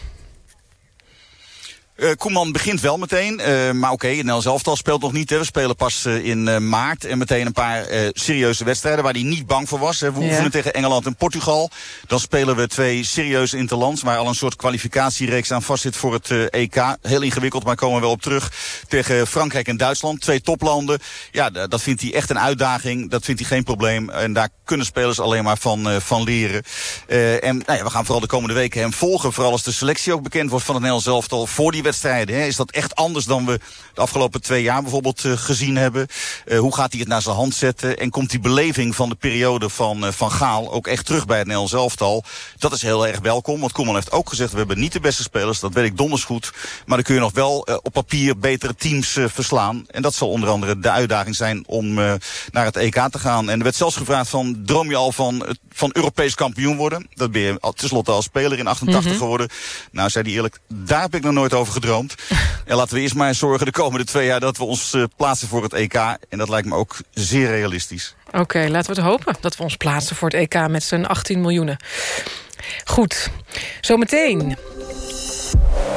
Uh, Koeman begint wel meteen, uh, maar oké, okay, Nel elftal speelt nog niet. Hè. We spelen pas uh, in maart en meteen een paar serieuze wedstrijden waar hij niet bang voor was. Hè. We oefenen ja. tegen Engeland en Portugal. Dan spelen we twee serieuze interlands, waar al een soort kwalificatiereeks aan vastzit voor het EK. Heel ingewikkeld, maar komen we wel op terug. Tegen Frankrijk en Duitsland, twee toplanden. Ja, dat vindt hij echt een uitdaging. Dat vindt hij geen probleem. En daar kunnen spelers alleen maar van, van leren. en nou ja, we gaan vooral de komende weken hem volgen. Vooral als de selectie ook bekend wordt van het Nederlands elftal voor die wedstrijden. Hè? Is dat echt anders dan we de afgelopen twee jaar bijvoorbeeld uh, gezien hebben? Uh, hoe gaat hij het naar zijn hand zetten? En komt die beleving van de periode van, uh, van Gaal ook echt terug bij het Nederlands elftal? Dat is heel erg welkom. Want Koeman heeft ook gezegd, we hebben niet de beste spelers. Dat weet ik donders goed. Maar dan kun je nog wel op papier betere teams verslaan. En dat zal onder andere de uitdaging zijn om naar het EK te gaan. En er werd zelfs gevraagd van, droom je al van, van Europees kampioen worden? Dat ben je tenslotte als speler in 88 mm -hmm. geworden. Nou, zei hij eerlijk, daar heb ik nog nooit over gedroomd. En laten we eerst maar zorgen de komende twee jaar dat we ons uh, plaatsen voor het EK. En dat lijkt me ook zeer realistisch. Oké, laten we het hopen dat we ons plaatsen voor het EK met z'n 18 miljoenen. Goed, zometeen...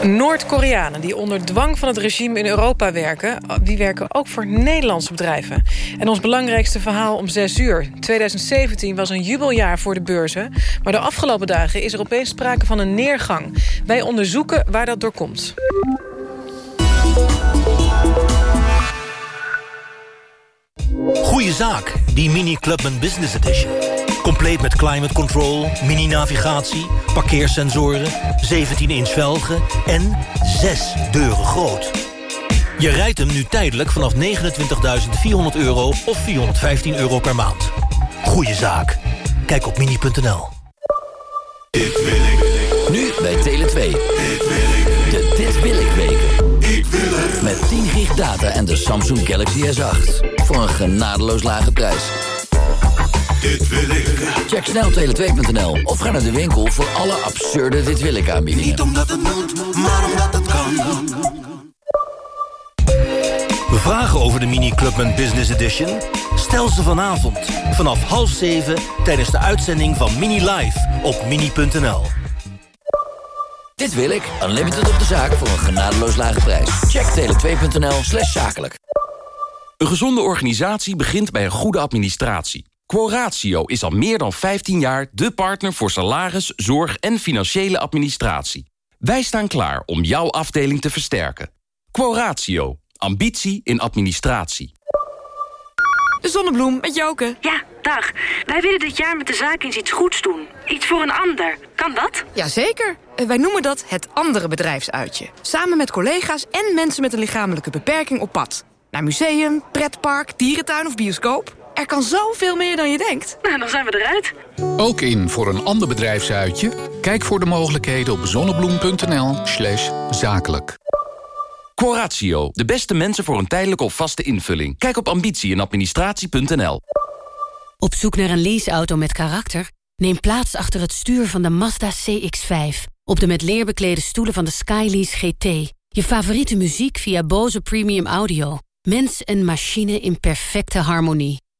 Noord-Koreanen die onder dwang van het regime in Europa werken... die werken ook voor Nederlandse bedrijven. En ons belangrijkste verhaal om 6 uur. 2017 was een jubeljaar voor de beurzen... maar de afgelopen dagen is er opeens sprake van een neergang. Wij onderzoeken waar dat door komt. Goeie zaak, die Mini Clubman Business Edition. Compleet met climate control, mini-navigatie, parkeersensoren... 17-inch velgen en 6 deuren groot. Je rijdt hem nu tijdelijk vanaf 29.400 euro of 415 euro per maand. Goeie zaak. Kijk op mini.nl. Dit wil ik. Nu bij Tele2. Dit wil ik. De Dit wil ik weken. Ik wil het. Met 10 gig data en de Samsung Galaxy S8. Voor een genadeloos lage prijs. Dit wil ik. Check snel tele2.nl of ga naar de winkel voor alle absurde dit wil ik aanbiedingen. Niet omdat het moet, maar omdat het kan. Vragen over de Mini Clubman Business Edition? Stel ze vanavond vanaf half zeven tijdens de uitzending van Mini Live op mini.nl. Dit wil ik. Unlimited op de zaak voor een genadeloos lage prijs. Check tele2.nl slash zakelijk. Een gezonde organisatie begint bij een goede administratie. Quoratio is al meer dan 15 jaar de partner voor salaris, zorg en financiële administratie. Wij staan klaar om jouw afdeling te versterken. Quoratio. Ambitie in administratie. De zonnebloem met Joke. Ja, dag. Wij willen dit jaar met de zaak eens iets goeds doen. Iets voor een ander. Kan dat? Jazeker. Eh, Wij noemen dat het andere bedrijfsuitje. Samen met collega's en mensen met een lichamelijke beperking op pad. Naar museum, pretpark, dierentuin of bioscoop. Er kan zoveel meer dan je denkt. Nou, dan zijn we eruit. Ook in voor een ander bedrijfsuitje? Kijk voor de mogelijkheden op zonnebloem.nl slash zakelijk. Quoratio. De beste mensen voor een tijdelijke of vaste invulling. Kijk op ambitie en administratie.nl. Op zoek naar een leaseauto met karakter? Neem plaats achter het stuur van de Mazda CX-5. Op de met leer beklede stoelen van de Skylease GT. Je favoriete muziek via Bose Premium Audio. Mens en machine in perfecte harmonie.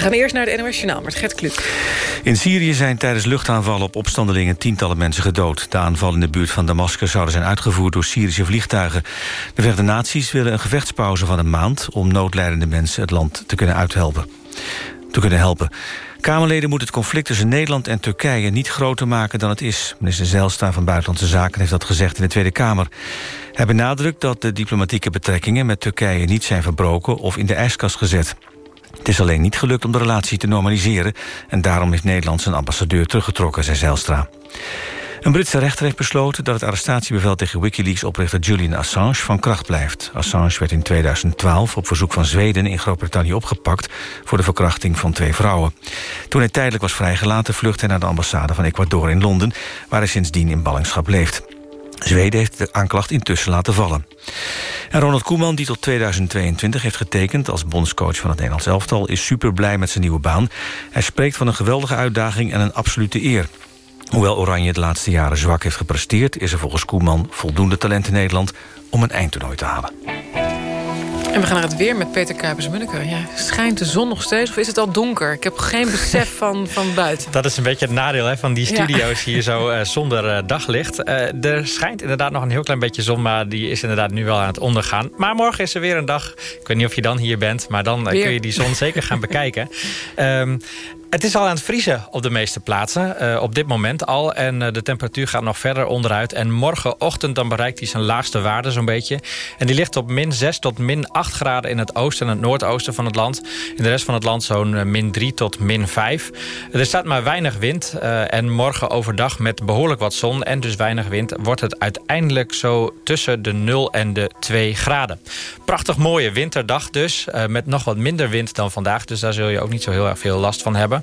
We gaan eerst naar de NOS Journaal met Gert Kluk. In Syrië zijn tijdens luchtaanvallen op opstandelingen tientallen mensen gedood. De aanvallen in de buurt van Damascus zouden zijn uitgevoerd door Syrische vliegtuigen. De Verenigde Naties willen een gevechtspauze van een maand... om noodlijdende mensen het land te kunnen uithelpen. Te kunnen helpen. Kamerleden moeten het conflict tussen Nederland en Turkije niet groter maken dan het is. Minister Zijlstra van Buitenlandse Zaken heeft dat gezegd in de Tweede Kamer. Hij benadrukt dat de diplomatieke betrekkingen met Turkije niet zijn verbroken of in de ijskast gezet. Het is alleen niet gelukt om de relatie te normaliseren... en daarom heeft Nederland zijn ambassadeur teruggetrokken, zei Zijlstra. Een Britse rechter heeft besloten dat het arrestatiebevel tegen Wikileaks-oprichter Julian Assange van kracht blijft. Assange werd in 2012 op verzoek van Zweden in Groot-Brittannië opgepakt voor de verkrachting van twee vrouwen. Toen hij tijdelijk was vrijgelaten vluchtte hij naar de ambassade van Ecuador in Londen, waar hij sindsdien in ballingschap leeft. Zweden heeft de aanklacht intussen laten vallen. Ronald Koeman, die tot 2022 heeft getekend... als bondscoach van het Nederlands elftal... is super blij met zijn nieuwe baan. Hij spreekt van een geweldige uitdaging en een absolute eer. Hoewel Oranje de laatste jaren zwak heeft gepresteerd... is er volgens Koeman voldoende talent in Nederland... om een eindtoernooi te halen. En we gaan naar het weer met Peter Kuipers-Munneke. Ja, schijnt de zon nog steeds of is het al donker? Ik heb geen besef van, van buiten. Dat is een beetje het nadeel hè, van die Ja. studio's hier zo eh, zonder eh, daglicht. Eh, er schijnt inderdaad nog een heel klein beetje zon... maar die is inderdaad nu wel aan het ondergaan. Maar morgen is er weer een dag. Ik weet niet of je dan hier bent... maar dan kun je die zon zeker gaan bekijken. Ehm, het is al aan het vriezen op de meeste plaatsen. eh, op dit moment al. En eh, de temperatuur gaat nog verder onderuit. En morgenochtend dan bereikt hij zijn laagste waarde zo'n beetje. En die ligt op min 6 tot min 8 graden in het oosten en het noordoosten van het land. In de rest van het land zo'n eh, min 3 tot min 5. Er staat maar weinig wind. en morgen overdag met behoorlijk wat zon en dus weinig wind... wordt het uiteindelijk zo tussen de 0 en de 2 graden. Prachtig mooie winterdag dus. met nog wat minder wind dan vandaag. Dus daar zul je ook niet zo heel erg veel last van hebben.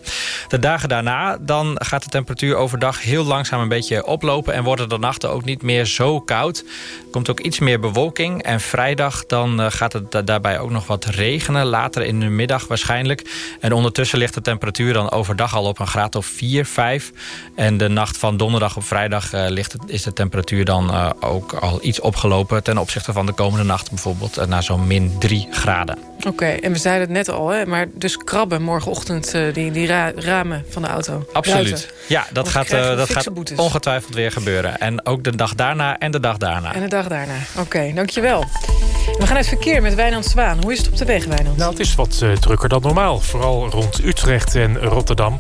De dagen daarna dan gaat de temperatuur overdag heel langzaam een beetje oplopen... en worden de nachten ook niet meer zo koud. Er komt ook iets meer bewolking. En vrijdag dan eh, gaat het da- daarbij ook nog wat regenen. Later in de middag waarschijnlijk. En ondertussen ligt de temperatuur dan overdag al op een graad of 4, 5. En de nacht van donderdag op vrijdag eh, ligt het, is de temperatuur dan eh, ook al iets opgelopen... ten opzichte van de komende nacht bijvoorbeeld naar zo'n min 3 graden. Oké, en we zeiden het net al, hè, maar dus krabben morgenochtend... eh, die, die ra- ramen van de auto. Absoluut. Ruiten. Ja, dat gaat, eh, dat gaat boetes. ongetwijfeld weer gebeuren. En ook de dag daarna en de dag daarna. En de dag daarna. Oké, dankjewel. We gaan naar het verkeer met Wijnand Zwaan. Hoe is het op de weg, Wijnand? Nou, het is wat eh, drukker dan normaal. Vooral rond Utrecht en Rotterdam.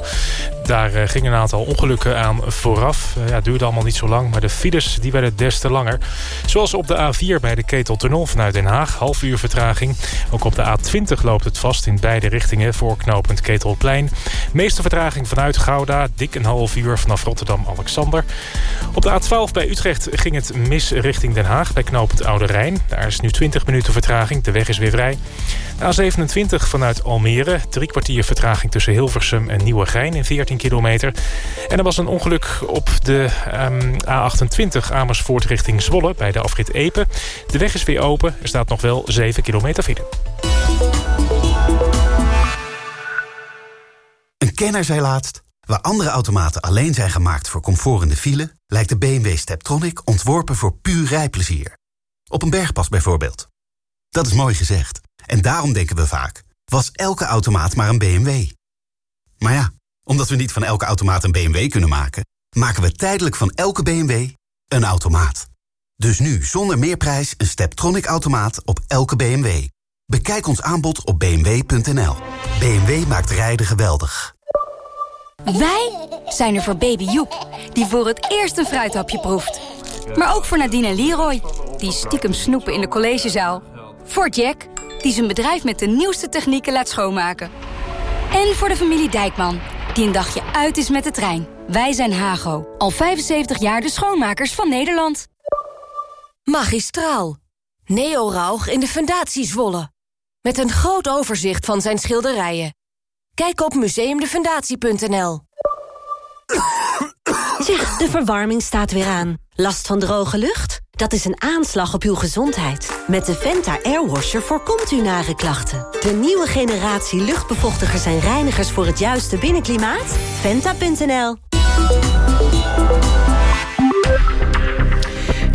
Daar uh, gingen een aantal ongelukken aan vooraf. Uh, ja, het duurde allemaal niet zo lang, maar de files die werden des te langer. Zoals op de A4 bij de Keteltunnel vanuit Den Haag. Half uur vertraging. Ook op de A20 loopt het vast in beide richtingen voor knooppunt Ketelplein. Meeste vertraging vanuit Gouda. Dik een half uur vanaf Rotterdam-Alexander. Op de A12 bij Utrecht ging het mis richting Den Haag bij knooppunt Oude Rijn. Daar is nu 20 minuten vertraging. De weg is weer vrij. De A27 vanuit Almere. Drie kwartier vertraging tussen Hilversum en Nieuwegein in 14 kilometer. En er was een ongeluk op de um, A28 Amersfoort richting Zwolle bij de afrit Epe. De weg is weer open. Er staat nog wel 7 kilometer file. Een kenner zei laatst... Waar andere automaten alleen zijn gemaakt voor comfort in de file... lijkt de BMW Steptronic ontworpen voor puur rijplezier. Op een bergpas bijvoorbeeld. Dat is mooi gezegd. En daarom denken we vaak... was elke automaat maar een BMW? Maar ja, omdat we niet van elke automaat een BMW kunnen maken... maken we tijdelijk van elke BMW een automaat. Dus nu zonder meerprijs een Steptronic-automaat op elke BMW. Bekijk ons aanbod op bmw.nl. BMW maakt rijden geweldig. Wij zijn er voor baby Joep, die voor het eerst een fruithapje proeft. Maar ook voor Nadine en Leroy, die stiekem snoepen in de collegezaal. Voor Jack, die zijn bedrijf met de nieuwste technieken laat schoonmaken. En voor de familie Dijkman, die een dagje uit is met de trein. Wij zijn Hago, al 75 jaar de schoonmakers van Nederland. Magistraal. Neo Rauch in de Fundatie Zwolle. Met een groot overzicht van zijn schilderijen. Kijk op museumdefundatie.nl. Zeg, de verwarming staat weer aan. Last van droge lucht? Dat is een aanslag op uw gezondheid. Met de Venta Airwasher voorkomt u nare klachten. De nieuwe generatie luchtbevochtigers en reinigers voor het juiste binnenklimaat? Venta.nl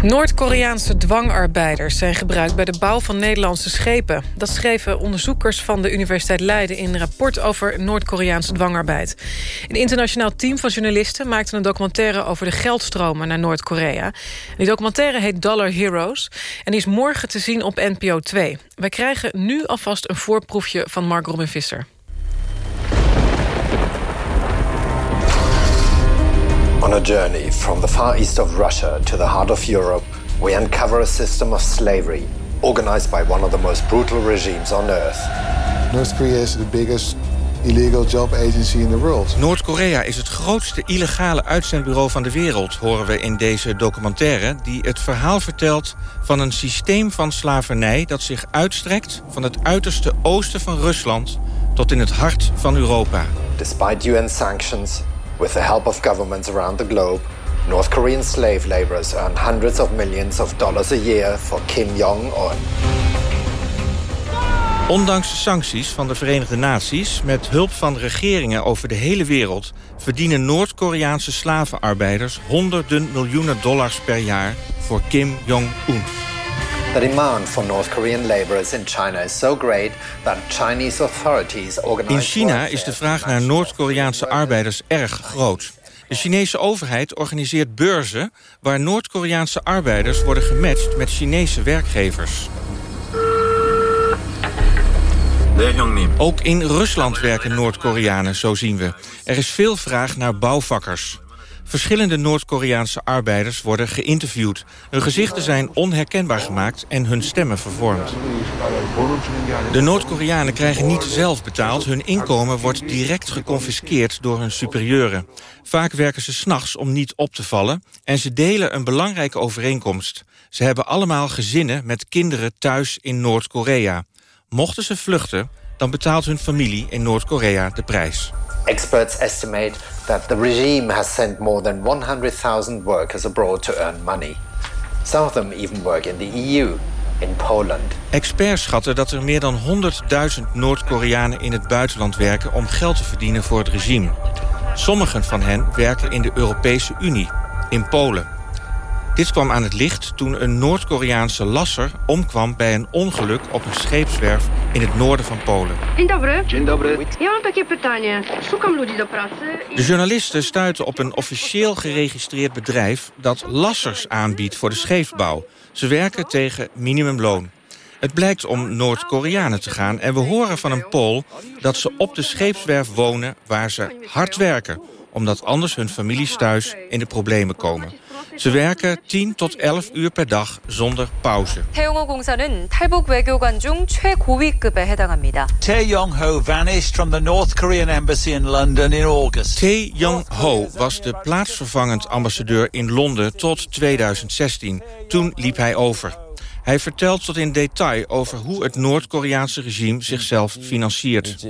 Noord-Koreaanse dwangarbeiders zijn gebruikt bij de bouw van Nederlandse schepen. Dat schreven onderzoekers van de Universiteit Leiden in een rapport over Noord-Koreaanse dwangarbeid. Een internationaal team van journalisten maakte een documentaire over de geldstromen naar Noord-Korea. Die documentaire heet Dollar Heroes en is morgen te zien op NPO 2. Wij krijgen nu alvast een voorproefje van Mark Robin Visser. On a journey from the far east of Russia to the heart of Europe, we uncover a system of slavery organized by one of the most brutal regimes on earth. North Korea is the biggest illegal job agency in the world. Noord-Korea is het grootste illegale uitzendbureau van de wereld, horen we in deze documentaire, die het verhaal vertelt van een systeem van slavernij dat zich uitstrekt van het uiterste oosten van Rusland tot in het hart van Europa. Despite UN sanctions, With the help of governments around the globe, North Korean slave laborers earn hundreds of millions of dollars a year for Kim Jong-un. Ondanks sancties van de Verenigde Naties... met hulp van regeringen over de hele wereld... verdienen Noord-Koreaanse slavenarbeiders... honderden miljoenen dollars per jaar voor Kim Jong-un. The demand for North Korean laborers in China is so great that Chinese authorities organize In China is de vraag naar Noord-Koreaanse arbeiders erg groot. De Chinese overheid organiseert beurzen waar Noord-Koreaanse arbeiders worden gematcht met Chinese werkgevers. Ook in Rusland werken Noord-Koreanen, zo zien we. Er is veel vraag naar bouwvakkers. Verschillende Noord-Koreaanse arbeiders worden geïnterviewd. Hun gezichten zijn onherkenbaar gemaakt en hun stemmen vervormd. De Noord-Koreanen krijgen niet zelf betaald. Hun inkomen wordt direct geconfiskeerd door hun superieuren. Vaak werken ze s'nachts om niet op te vallen. En ze delen een belangrijke overeenkomst. Ze hebben allemaal gezinnen met kinderen thuis in Noord-Korea. Mochten ze vluchten, dan betaalt hun familie in Noord-Korea de prijs. Experts estimate that the regime has sent more than 100,000 workers abroad to earn money. Some of them even work in the EU, in Poland. Experts schatten dat er meer dan 100.000 Noord-Koreanen in het buitenland werken om geld te verdienen voor het regime. Sommigen van hen werken in de Europese Unie, in Polen. Dit kwam aan het licht toen een Noord-Koreaanse lasser omkwam bij een ongeluk op een scheepswerf in het noorden van Polen. Dzień dobry. Dzień dobry. Ja mam takie pytanie. Szukam ludzi do pracy. De journalisten stuiten op een officieel geregistreerd bedrijf dat lassers aanbiedt voor de scheepsbouw. Ze werken tegen minimumloon. Het blijkt om Noord-Koreanen te gaan en we horen van een Pool dat ze op de scheepswerf wonen waar ze hard werken omdat anders hun families thuis in de problemen komen. Ze werken 10 tot 11 uur per dag zonder pauze. 태용호 공사는 탈북 외교관 중 최고위급에 해당합니다. Tae Yong-ho vanished from the North Korean embassy in London in August. Tae Yong-ho was de plaatsvervangend ambassadeur in Londen tot 2016. Toen liep hij over. Hij vertelt tot in detail over hoe het Noord-Koreaanse regime zichzelf financiert.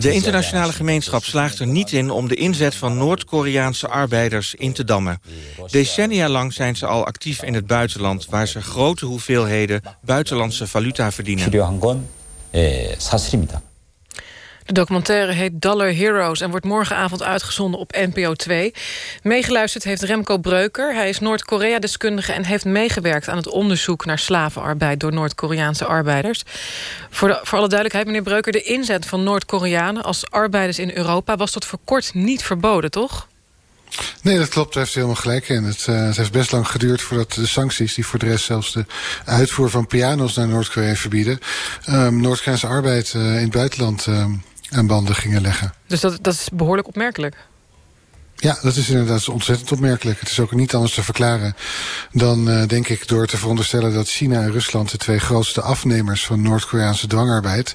de internationale gemeenschap slaagt er niet in om de inzet van Noord-Koreaanse arbeiders in te dammen. Decennia lang zijn ze al actief in het buitenland... waar ze grote hoeveelheden buitenlandse valuta verdienen. De documentaire heet Dollar Heroes en wordt morgenavond uitgezonden op NPO 2. Meegeluisterd heeft Remco Breuker. Hij is Noord-Korea-deskundige en heeft meegewerkt aan het onderzoek naar slavenarbeid door Noord-Koreaanse arbeiders. Voor, voor alle duidelijkheid, meneer Breuker, de inzet van Noord-Koreanen als arbeiders in Europa was tot voor kort niet verboden, toch? Nee, dat klopt. Daar heeft helemaal gelijk in. Het, uh, het, heeft best lang geduurd voordat de sancties... die voor de rest zelfs de uitvoer van piano's naar Noord-Korea verbieden... Um, Noord-Koreaanse arbeid uh, in het buitenland... Um, aan banden gingen leggen. Dus dat, dat is behoorlijk opmerkelijk? Ja, dat is inderdaad ontzettend opmerkelijk. Het is ook niet anders te verklaren dan, uh, denk ik, door te veronderstellen dat China en Rusland, de twee grootste afnemers van Noord-Koreaanse dwangarbeid,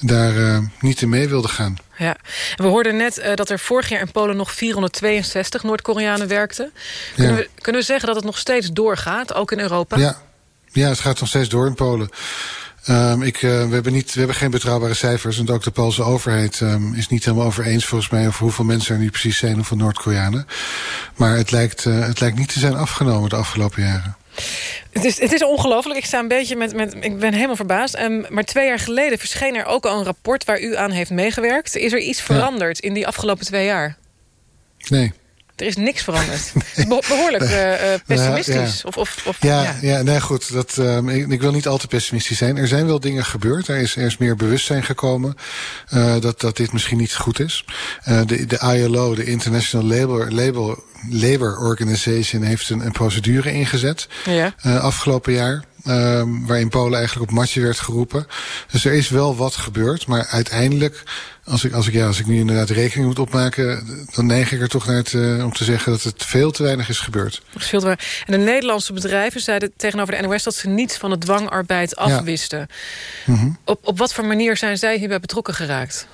daar uh, niet in mee wilden gaan. Ja, en we hoorden net uh, dat er vorig jaar in Polen nog 462 Noord-Koreanen werkten. Kunnen, ja. we, kunnen we zeggen dat het nog steeds doorgaat, ook in Europa? Ja, ja het gaat nog steeds door in Polen. Um, ik, uh, we, hebben niet, we hebben geen betrouwbare cijfers. En ook de Poolse overheid um, is niet helemaal over eens volgens mij... over hoeveel mensen er nu precies zijn of van Noord-Koreanen. Maar het lijkt, uh, het lijkt niet te zijn afgenomen de afgelopen jaren. Het is, het is ongelooflijk. Ik sta een beetje met, met. Ik ben helemaal verbaasd. Um, maar twee jaar geleden verscheen er ook al een rapport waar u aan heeft meegewerkt. Is er iets veranderd ja. in die afgelopen twee jaar? Nee. Er is niks veranderd. Nee. Behoorlijk uh, pessimistisch. Ja, ja. Of, of, of, ja, ja. ja, nee, goed. Dat, um, ik, ik, wil niet al te pessimistisch zijn. Er zijn wel dingen gebeurd. Er is, er is meer bewustzijn gekomen uh, dat, dat dit misschien niet goed is. Uh, de, de ILO, de International Labour, Labor, Labor Organization, heeft een, een procedure ingezet ja. afgelopen jaar. Um, waarin Polen eigenlijk op matje werd geroepen. Dus er is wel wat gebeurd, maar uiteindelijk als ik, als ik, ja, als ik nu inderdaad rekening moet opmaken... dan neig ik er toch naar het, uh, om te zeggen dat het veel te weinig is gebeurd. Veel te weinig. En de Nederlandse bedrijven zeiden tegenover de NOS... dat ze niets van de dwangarbeid afwisten. Ja. Mm -hmm. op, op wat voor manier zijn zij hierbij betrokken geraakt?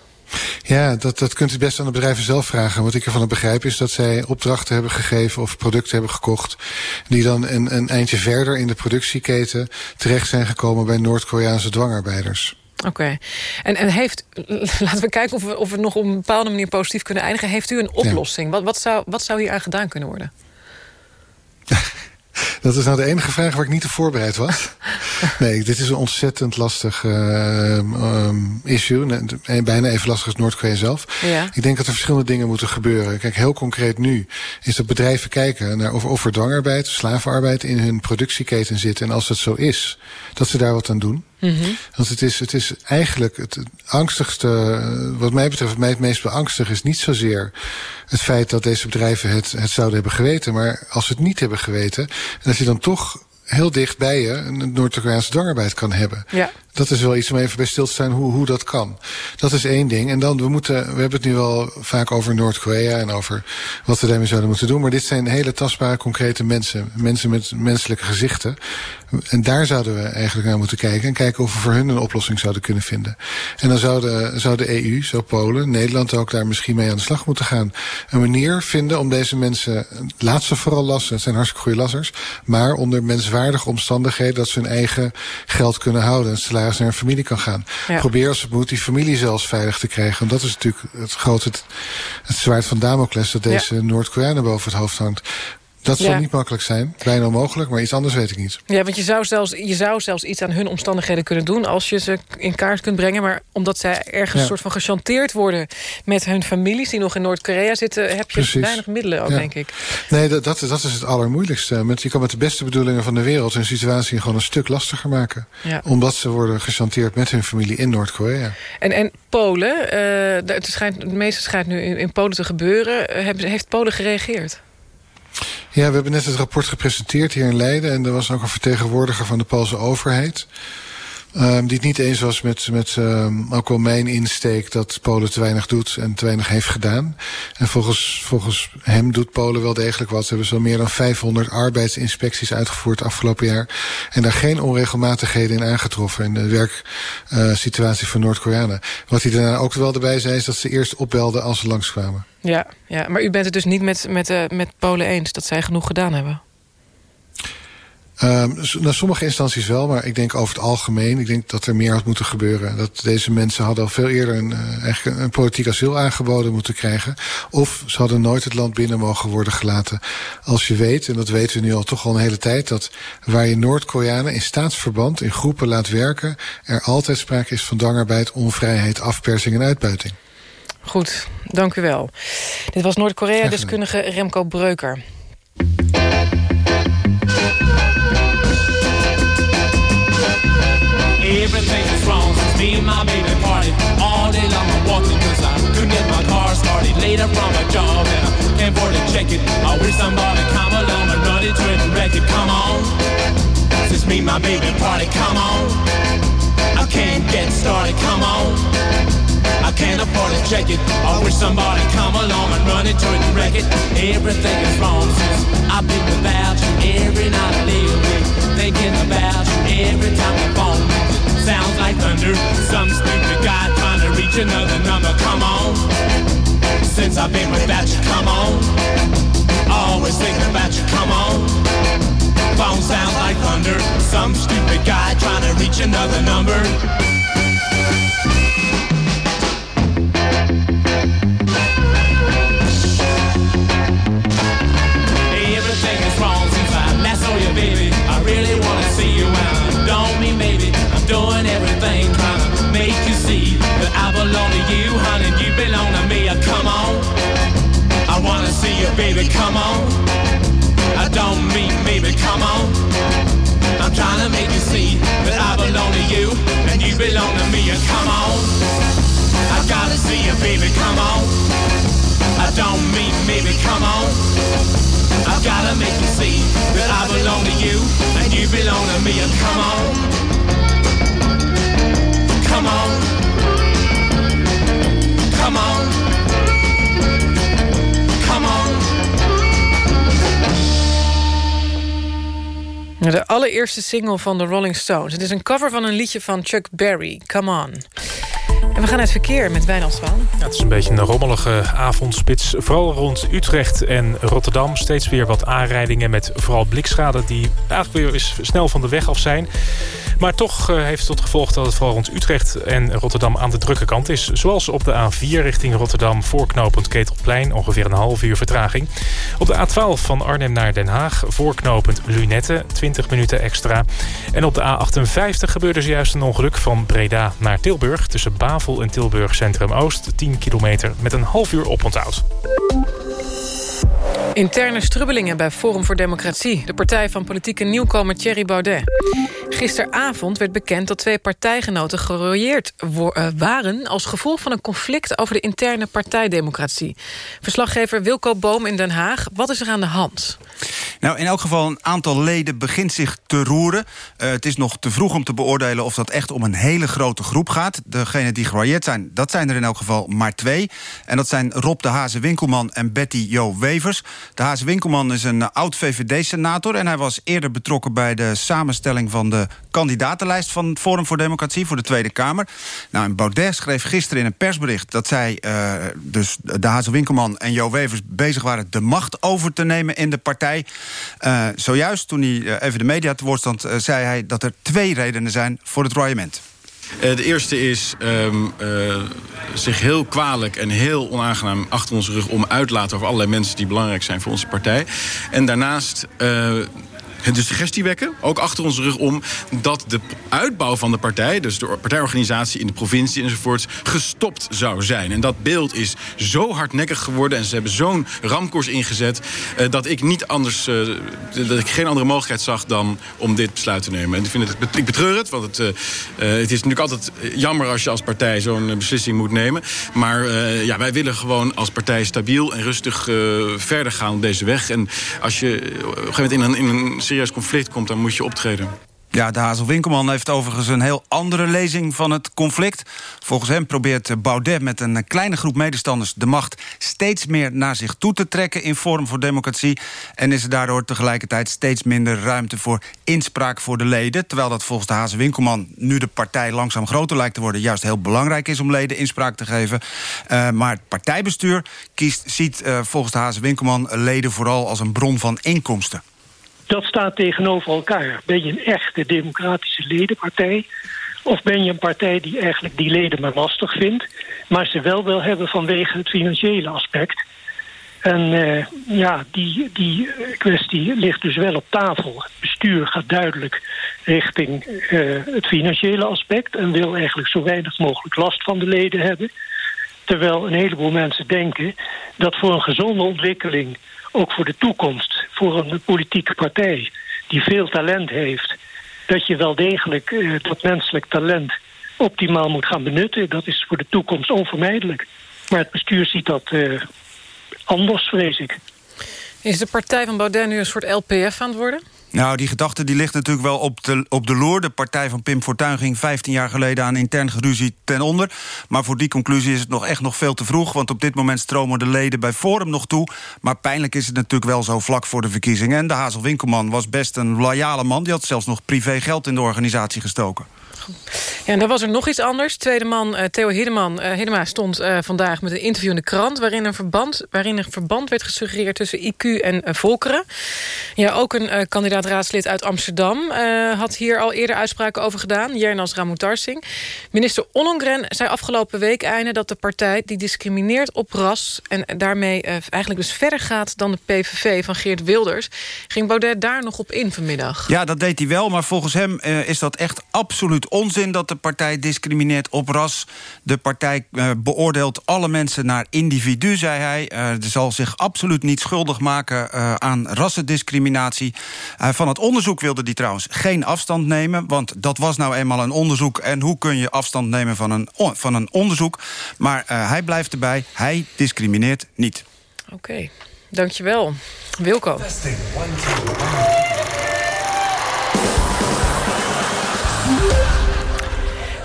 Ja, dat, dat kunt u best aan de bedrijven zelf vragen. Wat ik ervan begrijp is dat zij opdrachten hebben gegeven... of producten hebben gekocht... die dan een, een eindje verder in de productieketen... terecht zijn gekomen bij Noord-Koreaanse dwangarbeiders. Oké. Okay. En, en heeft, laten we kijken of we, of we nog op een bepaalde manier positief kunnen eindigen. Heeft u een oplossing? Ja. Wat, wat, zou, wat zou hier aan gedaan kunnen worden? Dat is nou de enige vraag waar ik niet te voorbereid was. Nee, dit is een ontzettend lastig uh, um, issue. En bijna even lastig als Noord-Korea zelf. Ja. Ik denk dat er verschillende dingen moeten gebeuren. Kijk, heel concreet nu is dat bedrijven kijken naar of, of er dwangarbeid, slavenarbeid in hun productieketen zit. En als dat zo is, dat ze daar wat aan doen. Mm -hmm. Want het is, het is eigenlijk het angstigste, wat mij betreft, mij het meest beangstig is niet zozeer het feit dat deze bedrijven het, het zouden hebben geweten. Maar als ze het niet hebben geweten, en als je dan toch heel dicht bij je een Noord-Koreaanse dwangarbeid kan hebben. Ja. Dat is wel iets om even bij stil te staan hoe, hoe dat kan. Dat is één ding. En dan, we moeten, we hebben het nu wel vaak over Noord-Korea en over wat we daarmee zouden moeten doen. Maar dit zijn hele tastbare, concrete mensen. Mensen met menselijke gezichten. En daar zouden we eigenlijk naar moeten kijken. En kijken of we voor hun een oplossing zouden kunnen vinden. En dan zou de, zou de EU, zou Polen, Nederland ook daar misschien mee aan de slag moeten gaan. Een manier vinden om deze mensen, laat ze vooral lassen, het zijn hartstikke goede lassers. Maar onder menswaardige omstandigheden dat ze hun eigen geld kunnen houden. En naar een familie kan gaan. Ja. Probeer als het moet die familie zelfs veilig te krijgen. Want dat is natuurlijk het grote, het, het zwaard van Damocles dat deze ja. Noord-Koreanen boven het hoofd hangt. Dat zal Ja. niet makkelijk zijn. Bijna onmogelijk, maar iets anders weet ik niet. Ja, want je zou, zelfs, je zou zelfs iets aan hun omstandigheden kunnen doen... als je ze in kaart kunt brengen. Maar omdat zij ergens Ja. een soort van gechanteerd worden... met hun families die nog in Noord-Korea zitten... heb je Precies. weinig middelen ook, Ja. denk ik. Nee, dat, dat, dat is het allermoeilijkste. Je kan met de beste bedoelingen van de wereld... hun situatie gewoon een stuk lastiger maken. Omdat ze worden gechanteerd met hun familie in Noord-Korea. En, en Polen, eh, het, schijnt, het meeste schijnt nu in, in Polen te gebeuren. Heeft Polen gereageerd? Ja, we hebben net het rapport gepresenteerd hier in Leiden... en er was ook een vertegenwoordiger van de Poolse overheid. Um, die het niet eens was met, met um, ook wel mijn insteek dat Polen te weinig doet en te weinig heeft gedaan. En volgens, volgens hem doet Polen wel degelijk wat. Ze hebben zo meer dan 500 arbeidsinspecties uitgevoerd afgelopen jaar. En daar geen onregelmatigheden in aangetroffen in de werksituatie uh, van Noord-Koreanen. Wat hij daarna ook wel erbij zei is dat ze eerst opbelden als ze langskwamen. Ja, ja, maar u bent het dus niet met, met, uh, met Polen eens dat zij genoeg gedaan hebben? Um, naar sommige instanties wel, maar ik denk over het algemeen... ik denk dat er meer had moeten gebeuren. Dat deze mensen hadden al veel eerder een, eigenlijk een politiek asiel aangeboden moeten krijgen. Of ze hadden nooit het land binnen mogen worden gelaten. Als je weet, en dat weten we nu al toch al een hele tijd... dat waar je Noord-Koreanen in staatsverband in groepen laat werken... er altijd sprake is van dwangarbeid, onvrijheid, afpersing en uitbuiting. Goed, dank u wel. Dit was Noord-Korea-deskundige Remco Breuker. Later from a job and I can't afford to check it. I wish somebody come along and run into it and wreck it. Come on. Since me my baby parted, come on. I can't get started, come on. I can't afford to check it. I wish somebody come along and run into it and wreck it. Everything is wrong since I've been without you every night with. Thinking about you every time the phone. Sounds like thunder. Some stupid guy trying to reach another number. Come on. Since I've been without you, come on. Always thinking about you, come on. Phone sounds like thunder. Some stupid guy trying to reach another number. Everything is wrong since I last saw you, baby. I really wanna see you and don't mean maybe I'm doing everything trying to make you see that I belong to you, honey, you belong to me. Come on, I wanna see you, baby. Come on, I don't mean maybe. Come on, I'm trying to make you see that I belong to you and you belong to me. Uh, Come on, I gotta see you, baby. Come on, I don't mean maybe. Come on. I've gotta make you see that I belong to you and you belong to me. And come on, come on, come on, De allereerste single van de Rolling Stones. Het is een cover van een liedje van Chuck Berry, Come On. En we gaan uit verkeer met Wijnand Zwaan. Ja, het is een beetje een rommelige avondspits. Vooral rond Utrecht en Rotterdam. Steeds weer wat aanrijdingen met vooral blikschade... die eigenlijk weer eens snel van de weg af zijn. Maar toch uh, heeft het tot gevolg dat het vooral rond Utrecht en Rotterdam... aan de drukke kant is. Zoals op de A4 richting Rotterdam voorknopend Ketelplein. Ongeveer een half uur vertraging. Op de A12 van Arnhem naar Den Haag voorknopend Lunette. 20 minuten extra. En op de A58 gebeurde zojuist een ongeluk van Breda naar Tilburg... tussen Bavel en Tilburg Centrum Oost. 10 kilometer met een half uur oponthoud. Interne strubbelingen bij Forum voor Democratie. De partij van politieke nieuwkomer Thierry Baudet. Gisteravond werd bekend dat twee partijgenoten gerooieerd waren... als gevolg van een conflict over de interne partijdemocratie. Verslaggever Wilco Boom in Den Haag. Wat is er aan de hand? Nou, in elk geval een aantal leden begint zich te roeren. Uh, het is nog te vroeg om te beoordelen of dat echt om een hele grote groep gaat. Degenen die gerooieerd zijn, dat zijn er in elk geval maar twee. En dat zijn Rob de Haze-Winkelman en Betty Jo Wevers. De Haze-Winkelman is een oud-VVD-senator... en hij was eerder betrokken bij de samenstelling van de kandidatenlijst... van Forum voor Democratie voor de Tweede Kamer. Nou, en Baudet schreef gisteren in een persbericht... dat zij, uh, dus de Haze-Winkelman en Jo Wevers bezig waren... de macht over te nemen in de partij. Uh, zojuist, toen hij even de media te woord stond... zei hij dat er twee redenen zijn voor het royement. De eerste is uh, zich heel kwalijk en heel onaangenaam achter onze rug om uitlaten over allerlei mensen die belangrijk zijn voor onze partij. En daarnaast. De suggestie wekken, ook achter onze rug om... dat de uitbouw van de partij, dus de partijorganisatie in de provincie enzovoorts... gestopt zou zijn. En dat beeld is zo hardnekkig geworden... en ze hebben zo'n ramkoers ingezet... Uh, dat ik niet anders, uh, dat ik geen andere mogelijkheid zag... dan om dit besluit te nemen. En ik, vind het, ik betreur het, want het, uh, het is natuurlijk altijd jammer... als je als partij zo'n beslissing moet nemen. Maar ja, wij willen gewoon als partij stabiel en rustig verder gaan op deze weg. En als je op een gegeven moment in een, in een serieus conflict komt, dan moet je optreden. Ja, de Hazel Winkelman heeft overigens een heel andere lezing van het conflict. Volgens hem probeert Baudet met een kleine groep medestanders... de macht steeds meer naar zich toe te trekken in vorm voor democratie. En is er daardoor tegelijkertijd steeds minder ruimte voor inspraak voor de leden. Terwijl dat volgens de Hazel Winkelman, nu de partij langzaam groter lijkt te worden... juist heel belangrijk is om leden inspraak te geven. Uh, maar het partijbestuur kiest, ziet uh, volgens de Hazel Winkelman... leden vooral als een bron van inkomsten dat staat tegenover elkaar. Ben je een echte democratische ledenpartij... of ben je een partij die eigenlijk die leden maar lastig vindt... maar ze wel wil hebben vanwege het financiële aspect... En uh, ja, die, die kwestie ligt dus wel op tafel. Het bestuur gaat duidelijk richting uh, het financiële aspect... en wil eigenlijk zo weinig mogelijk last van de leden hebben. Terwijl een heleboel mensen denken dat voor een gezonde ontwikkeling ook voor de toekomst, voor een politieke partij die veel talent heeft, dat je wel degelijk uh, dat menselijk talent optimaal moet gaan benutten. Dat is voor de toekomst onvermijdelijk. Maar het bestuur ziet dat uh, anders, vrees ik. Is de partij van Baudet nu een soort LPF aan het worden? Nou, die gedachte die ligt natuurlijk wel op de, op de loer. De partij van Pim Fortuyn ging 15 jaar geleden aan intern geruzie ten onder. Maar voor die conclusie is het nog echt nog veel te vroeg... want op dit moment stromen de leden bij Forum nog toe. Maar pijnlijk is het natuurlijk wel zo vlak voor de verkiezingen. En de Hazel Winkelman was best een loyale man. Die had zelfs nog privé geld in de organisatie gestoken. Ja, en dan was er nog iets anders. Tweede man, uh, Theo Hiddeman, uh, Hiddema stond uh, vandaag met een interview in de krant... waarin een verband, waarin een verband werd gesuggereerd tussen IQ en volkeren. Ja, ook een kandidaat raadslid uit Amsterdam had hier al eerder uitspraken over gedaan. Jernas Ramutarsing. Minister Ollongren zei afgelopen week einde dat de partij... die discrimineert op ras en daarmee eigenlijk dus verder gaat... dan de PVV van Geert Wilders. Ging Baudet daar nog op in vanmiddag? Ja, dat deed hij wel, maar volgens hem is dat echt absoluut onzin dat de partij discrimineert op ras. De partij uh, beoordeelt alle mensen naar individu, zei hij. Uh, zal zich absoluut niet schuldig maken uh, aan rassendiscriminatie. van het onderzoek wilde hij trouwens geen afstand nemen... want dat was nou eenmaal een onderzoek... en hoe kun je afstand nemen van een, van een onderzoek? Maar hij blijft erbij, hij discrimineert niet. Oké, okay. dankjewel. Wilco.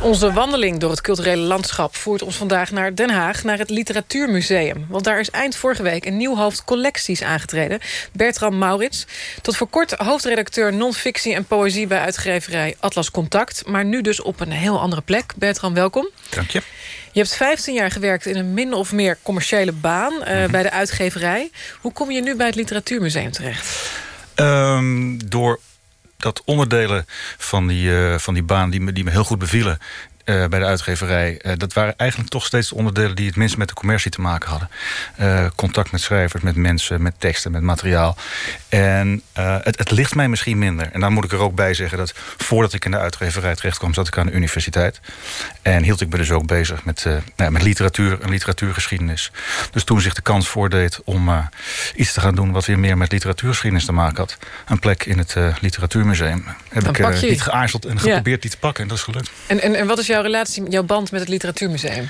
Onze wandeling door het culturele landschap voert ons vandaag naar Den Haag... naar het Literatuurmuseum. Want daar is eind vorige week een nieuw hoofd collecties aangetreden. Bertram Maurits. Tot voor kort hoofdredacteur non-fictie en poëzie... bij uitgeverij Atlas Contact. Maar nu dus op een heel andere plek. Bertram, welkom. Dank je. Je hebt 15 jaar gewerkt in een min of meer commerciële baan... Uh, mm -hmm. bij de uitgeverij. Hoe kom je nu bij het Literatuurmuseum terecht? Um, door dat onderdelen van die, uh, van die baan die me, die me heel goed bevielen... Uh, bij de uitgeverij. Uh, dat waren eigenlijk toch steeds de onderdelen... die het minst met de commercie te maken hadden. Uh, contact met schrijvers, met mensen, met teksten, met materiaal. En het, het ligt mij misschien minder. En dan moet ik er ook bij zeggen dat... voordat ik in de uitgeverij terecht kwam... zat ik aan de universiteit. En hield ik me dus ook bezig met, nou, met literatuur en literatuurgeschiedenis. Dus toen zich de kans voordeed om iets te gaan doen... wat weer meer met literatuurgeschiedenis te maken had... een plek in het Literatuurmuseum... heb dan ik niet geaarzeld en geprobeerd ja. die te pakken. En dat is gelukt. En, en, en wat is jouw relatie, jouw band met het Literatuurmuseum?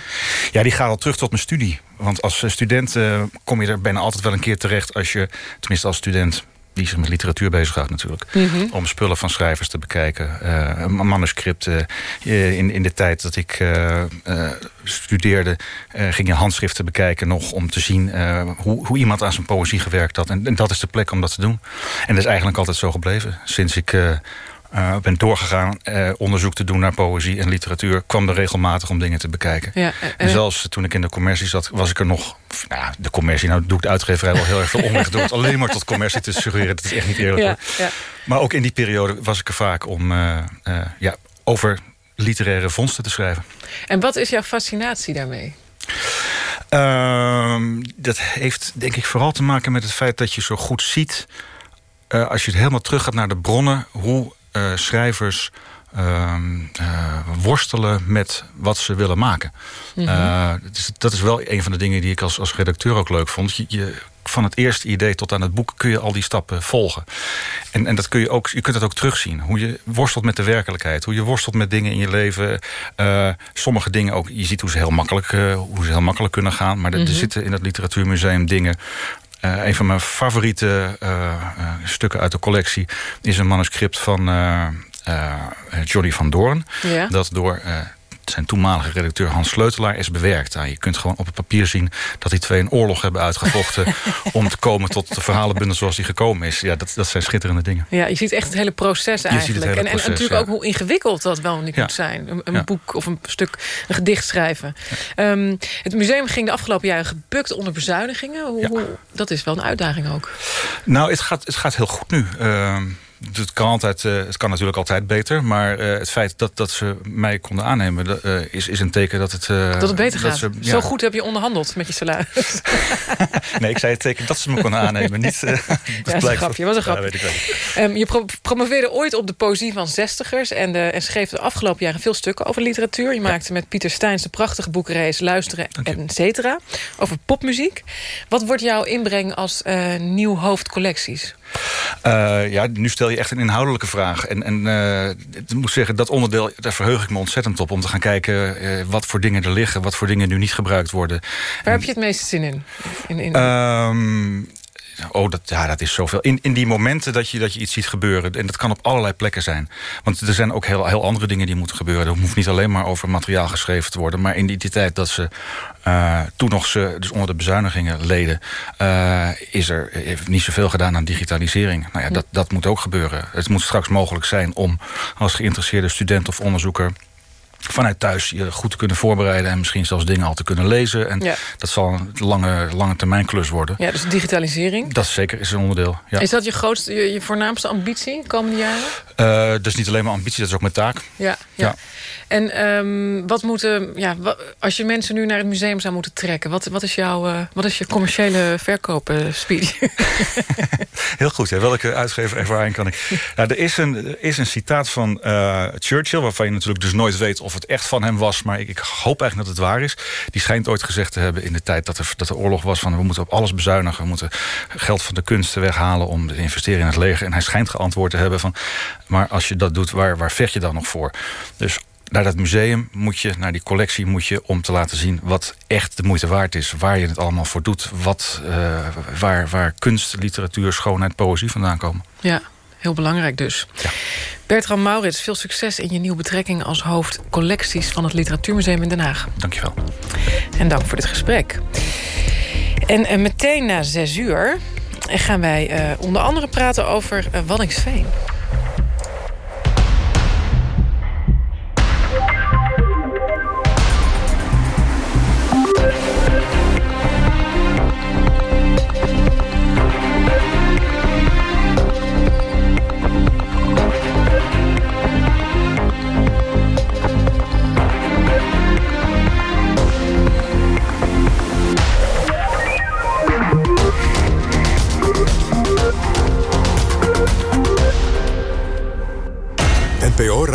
Ja, die gaat al terug tot mijn studie. Want als student uh, kom je er bijna altijd wel een keer terecht... als je, tenminste als student die zich met literatuur bezighoudt natuurlijk. Mm -hmm. Om spullen van schrijvers te bekijken. Uh, manuscripten. Uh, in, in de tijd dat ik uh, studeerde... ging je handschriften bekijken nog... om te zien hoe, hoe iemand aan zijn poëzie gewerkt had. En, en, dat is de plek om dat te doen. En dat is eigenlijk altijd zo gebleven. Sinds ik uh, ben doorgegaan uh, onderzoek te doen naar poëzie en literatuur... kwam er regelmatig om dingen te bekijken. Ja, en, en zelfs toen ik in de commercie zat, was ik er nog... Nou, de commercie, nou doe ik de uitgeverij wel heel erg veel onrecht... door het alleen maar tot commercie te suggereren. Dat is echt niet eerlijk. Ja, ja. Maar ook in die periode was ik er vaak om uh, ja, over literaire vondsten te schrijven. En wat is jouw fascinatie daarmee? Uh, dat heeft denk ik vooral te maken met het feit dat je zo goed ziet... Als je het helemaal terug gaat naar de bronnen... hoe uh, schrijvers uh, uh, worstelen met wat ze willen maken. Mm -hmm. dus dat is wel een van de dingen die ik als, als redacteur ook leuk vond. Je, je, van het eerste idee tot aan het boek kun je al die stappen volgen. En, en dat kun je, ook, je kunt dat ook terugzien. Hoe je worstelt met de werkelijkheid. Hoe je worstelt met dingen in je leven. sommige dingen ook. Je ziet hoe ze heel makkelijk, hoe ze heel makkelijk kunnen gaan. Maar mm -hmm. er zitten in het literatuurmuseum dingen uh, een van mijn favoriete uh, uh, stukken uit de collectie is een manuscript van Johnny van Doorn. Ja. Dat door zijn toenmalige redacteur Hans Sleutelaar is bewerkt. Nou, je kunt gewoon op het papier zien dat die twee een oorlog hebben uitgevochten... om te komen tot de verhalenbundel zoals die gekomen is. Ja, dat, dat zijn schitterende dingen. Ja, je ziet echt het hele proces eigenlijk. Het hele en, proces, en natuurlijk ja. ook hoe ingewikkeld dat wel niet Ja. moet zijn. Een, een Ja. boek of een stuk, een gedicht schrijven. Ehm, het museum ging de afgelopen jaren gebukt onder bezuinigingen. Hoe, hoe- dat is wel een uitdaging ook. Nou, het gaat, het gaat heel goed nu. Ehm, het, kan altijd, eh, het kan natuurlijk altijd beter. Maar eh, het feit dat, dat ze mij konden aannemen... dat, eh, is, is een teken dat het... Dat het beter gaat. ze- ja. Zo goed heb je onderhandeld met je salaris. Nee, ik zei het teken dat ze me konden aannemen. Niet, dat Ja, was een grapje, was een Ja, ik wel. Ehm, je pro- promoveerde ooit op de poëzie van zestigers... En, de, en schreef de afgelopen jaren veel stukken over literatuur. Je maakte met Pieter Steins de prachtige boekreis Luisteren en cetera. Over popmuziek. Wat wordt jouw inbreng als nieuw hoofd Eh, ja, nu stel je echt een inhoudelijke vraag. En, en eh, ik moet zeggen, dat onderdeel, daar verheug ik me ontzettend op. Om te gaan kijken eh, wat voor dingen er liggen. Wat voor dingen nu niet gebruikt worden. Waar heb je het meeste zin in? in, in Ehm, oh, dat, ja, dat is zoveel. In, in die momenten dat je, dat je iets ziet gebeuren. En dat kan op allerlei plekken zijn. Want er zijn ook heel, heel andere dingen die moeten gebeuren. Er hoeft niet alleen maar over materiaal geschreven te worden. Maar in die, die tijd dat ze eh, toen nog ze dus onder de bezuinigingen leden... eh, is er heeft niet zoveel gedaan aan digitalisering. Nou ja, dat, dat moet ook gebeuren. Het moet straks mogelijk zijn om als geïnteresseerde student of onderzoeker vanuit thuis je goed te kunnen voorbereiden... en misschien zelfs dingen al te kunnen lezen. En Ja. dat zal een lange, lange termijn klus worden. Ja, dus digitalisering. Dat zeker is een onderdeel. Ja. Is dat je grootste, je, je voornaamste ambitie de komende jaren? Dat is niet alleen maar ambitie, dat is ook mijn taak. Ja, ja. En ehm, wat moeten, ja, als je mensen nu naar het museum zou moeten trekken, wat, wat, is, jouw, eh, wat is je commerciële verkoopspeed? Heel goed, hè? welke uitgeverervaring kan ik... Nou, er, is een, er is een citaat van eh, Churchill... waarvan je natuurlijk dus nooit weet of het echt van hem was... maar ik, ik hoop eigenlijk dat het waar is. Die schijnt ooit gezegd te hebben in de tijd dat er, dat er oorlog was... van we moeten op alles bezuinigen, we moeten geld van de kunsten weghalen... om te investeren in het leger. En hij schijnt geantwoord te hebben van... maar als je dat doet, waar, waar vecht je dan nog voor? Dus naar dat museum moet je, naar die collectie moet je... om te laten zien wat echt de moeite waard is. Waar je het allemaal voor doet. Wat, eh, waar, waar kunst, literatuur, schoonheid, poëzie vandaan komen. ja, heel belangrijk dus. Bertram Maurits, veel succes in je nieuwe betrekking als hoofd collecties van het Literatuurmuseum in Den Haag. Dankjewel. En dank voor dit gesprek. En meteen na zes uur gaan wij eh, onder andere praten over Waddinxveen.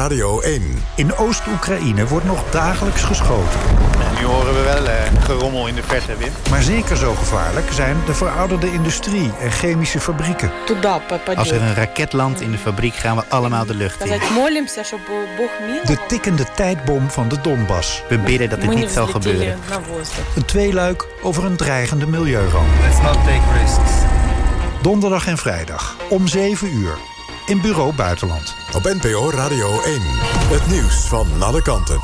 Radio 1. In Oost-Oekraïne wordt nog dagelijks geschoten. Nu horen we wel eh, gerommel in de verte, Wim. Maar zeker zo gevaarlijk zijn de verouderde industrie en chemische fabrieken. Als er een raket landt in de fabriek, gaan we allemaal de lucht in. De tikkende tijdbom van de Donbass. We bidden dat dit niet zal gebeuren. Een tweeluik over een dreigende milieuramp. Let's not take risks. Donderdag en vrijdag om 7 uur in Bureau Buitenland. Op NPO Radio 1. Het nieuws van alle kanten.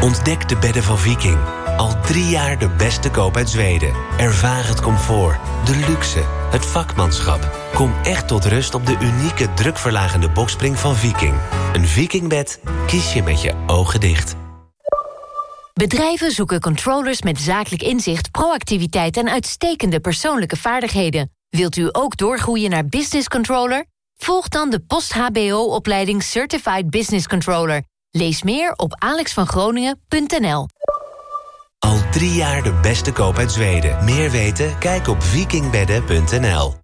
Ontdek de bedden van Viking. Al drie jaar de beste koop uit Zweden. Ervaar het comfort, de luxe, het vakmanschap. Kom echt tot rust op de unieke drukverlagende bokspring van Viking. Een Vikingbed kies je met je ogen dicht. Bedrijven zoeken controllers met zakelijk inzicht, proactiviteit en uitstekende persoonlijke vaardigheden. Wilt u ook doorgroeien naar business controller? Volg dan de post-HBO-opleiding Certified Business Controller. Lees meer op alexvangroningen.nl. Al drie jaar de beste koop uit Zweden. Meer weten? Kijk op vikingbedden.nl.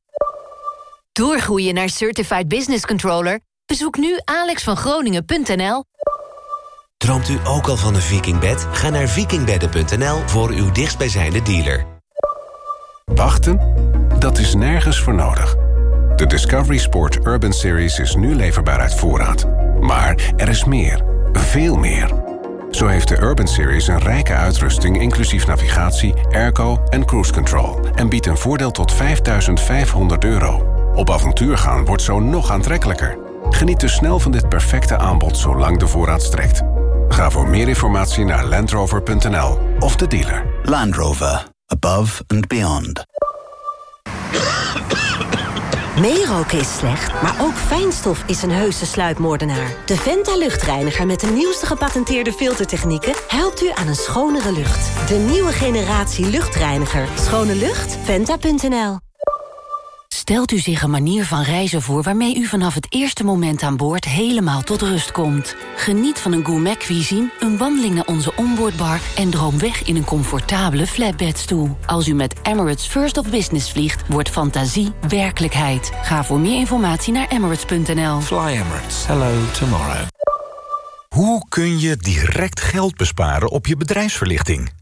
Doorgroeien naar Certified Business Controller? Bezoek nu alexvangroningen.nl. Droomt u ook al van een Vikingbed? Ga naar vikingbedden.nl voor uw dichtstbijzijnde dealer. Wachten? Dat is nergens voor nodig. De Discovery Sport Urban Series is nu leverbaar uit voorraad. Maar er is meer. Veel meer. Zo heeft de Urban Series een rijke uitrusting... inclusief navigatie, airco en cruise control... en biedt een voordeel tot 5500 euro. Op avontuur gaan wordt zo nog aantrekkelijker. Geniet dus snel van dit perfecte aanbod zolang de voorraad strekt. Ga voor meer informatie naar landrover.nl of de dealer. Land Rover. Above and beyond. Meeroken is slecht, maar ook fijnstof is een heuse sluipmoordenaar. De Venta luchtreiniger met de nieuwste gepatenteerde filtertechnieken... helpt u aan een schonere lucht. De nieuwe generatie luchtreiniger. Schone lucht? Venta.nl Stelt u zich een manier van reizen voor waarmee u vanaf het eerste moment aan boord helemaal tot rust komt. Geniet van een gourmet cuisine, een wandeling naar onze onboardbar en droom weg in een comfortabele flatbedstoel. Als u met Emirates First of Business vliegt, wordt fantasie werkelijkheid. Ga voor meer informatie naar emirates.nl. Fly Emirates. Hello tomorrow. Hoe kun je direct geld besparen op je bedrijfsverlichting?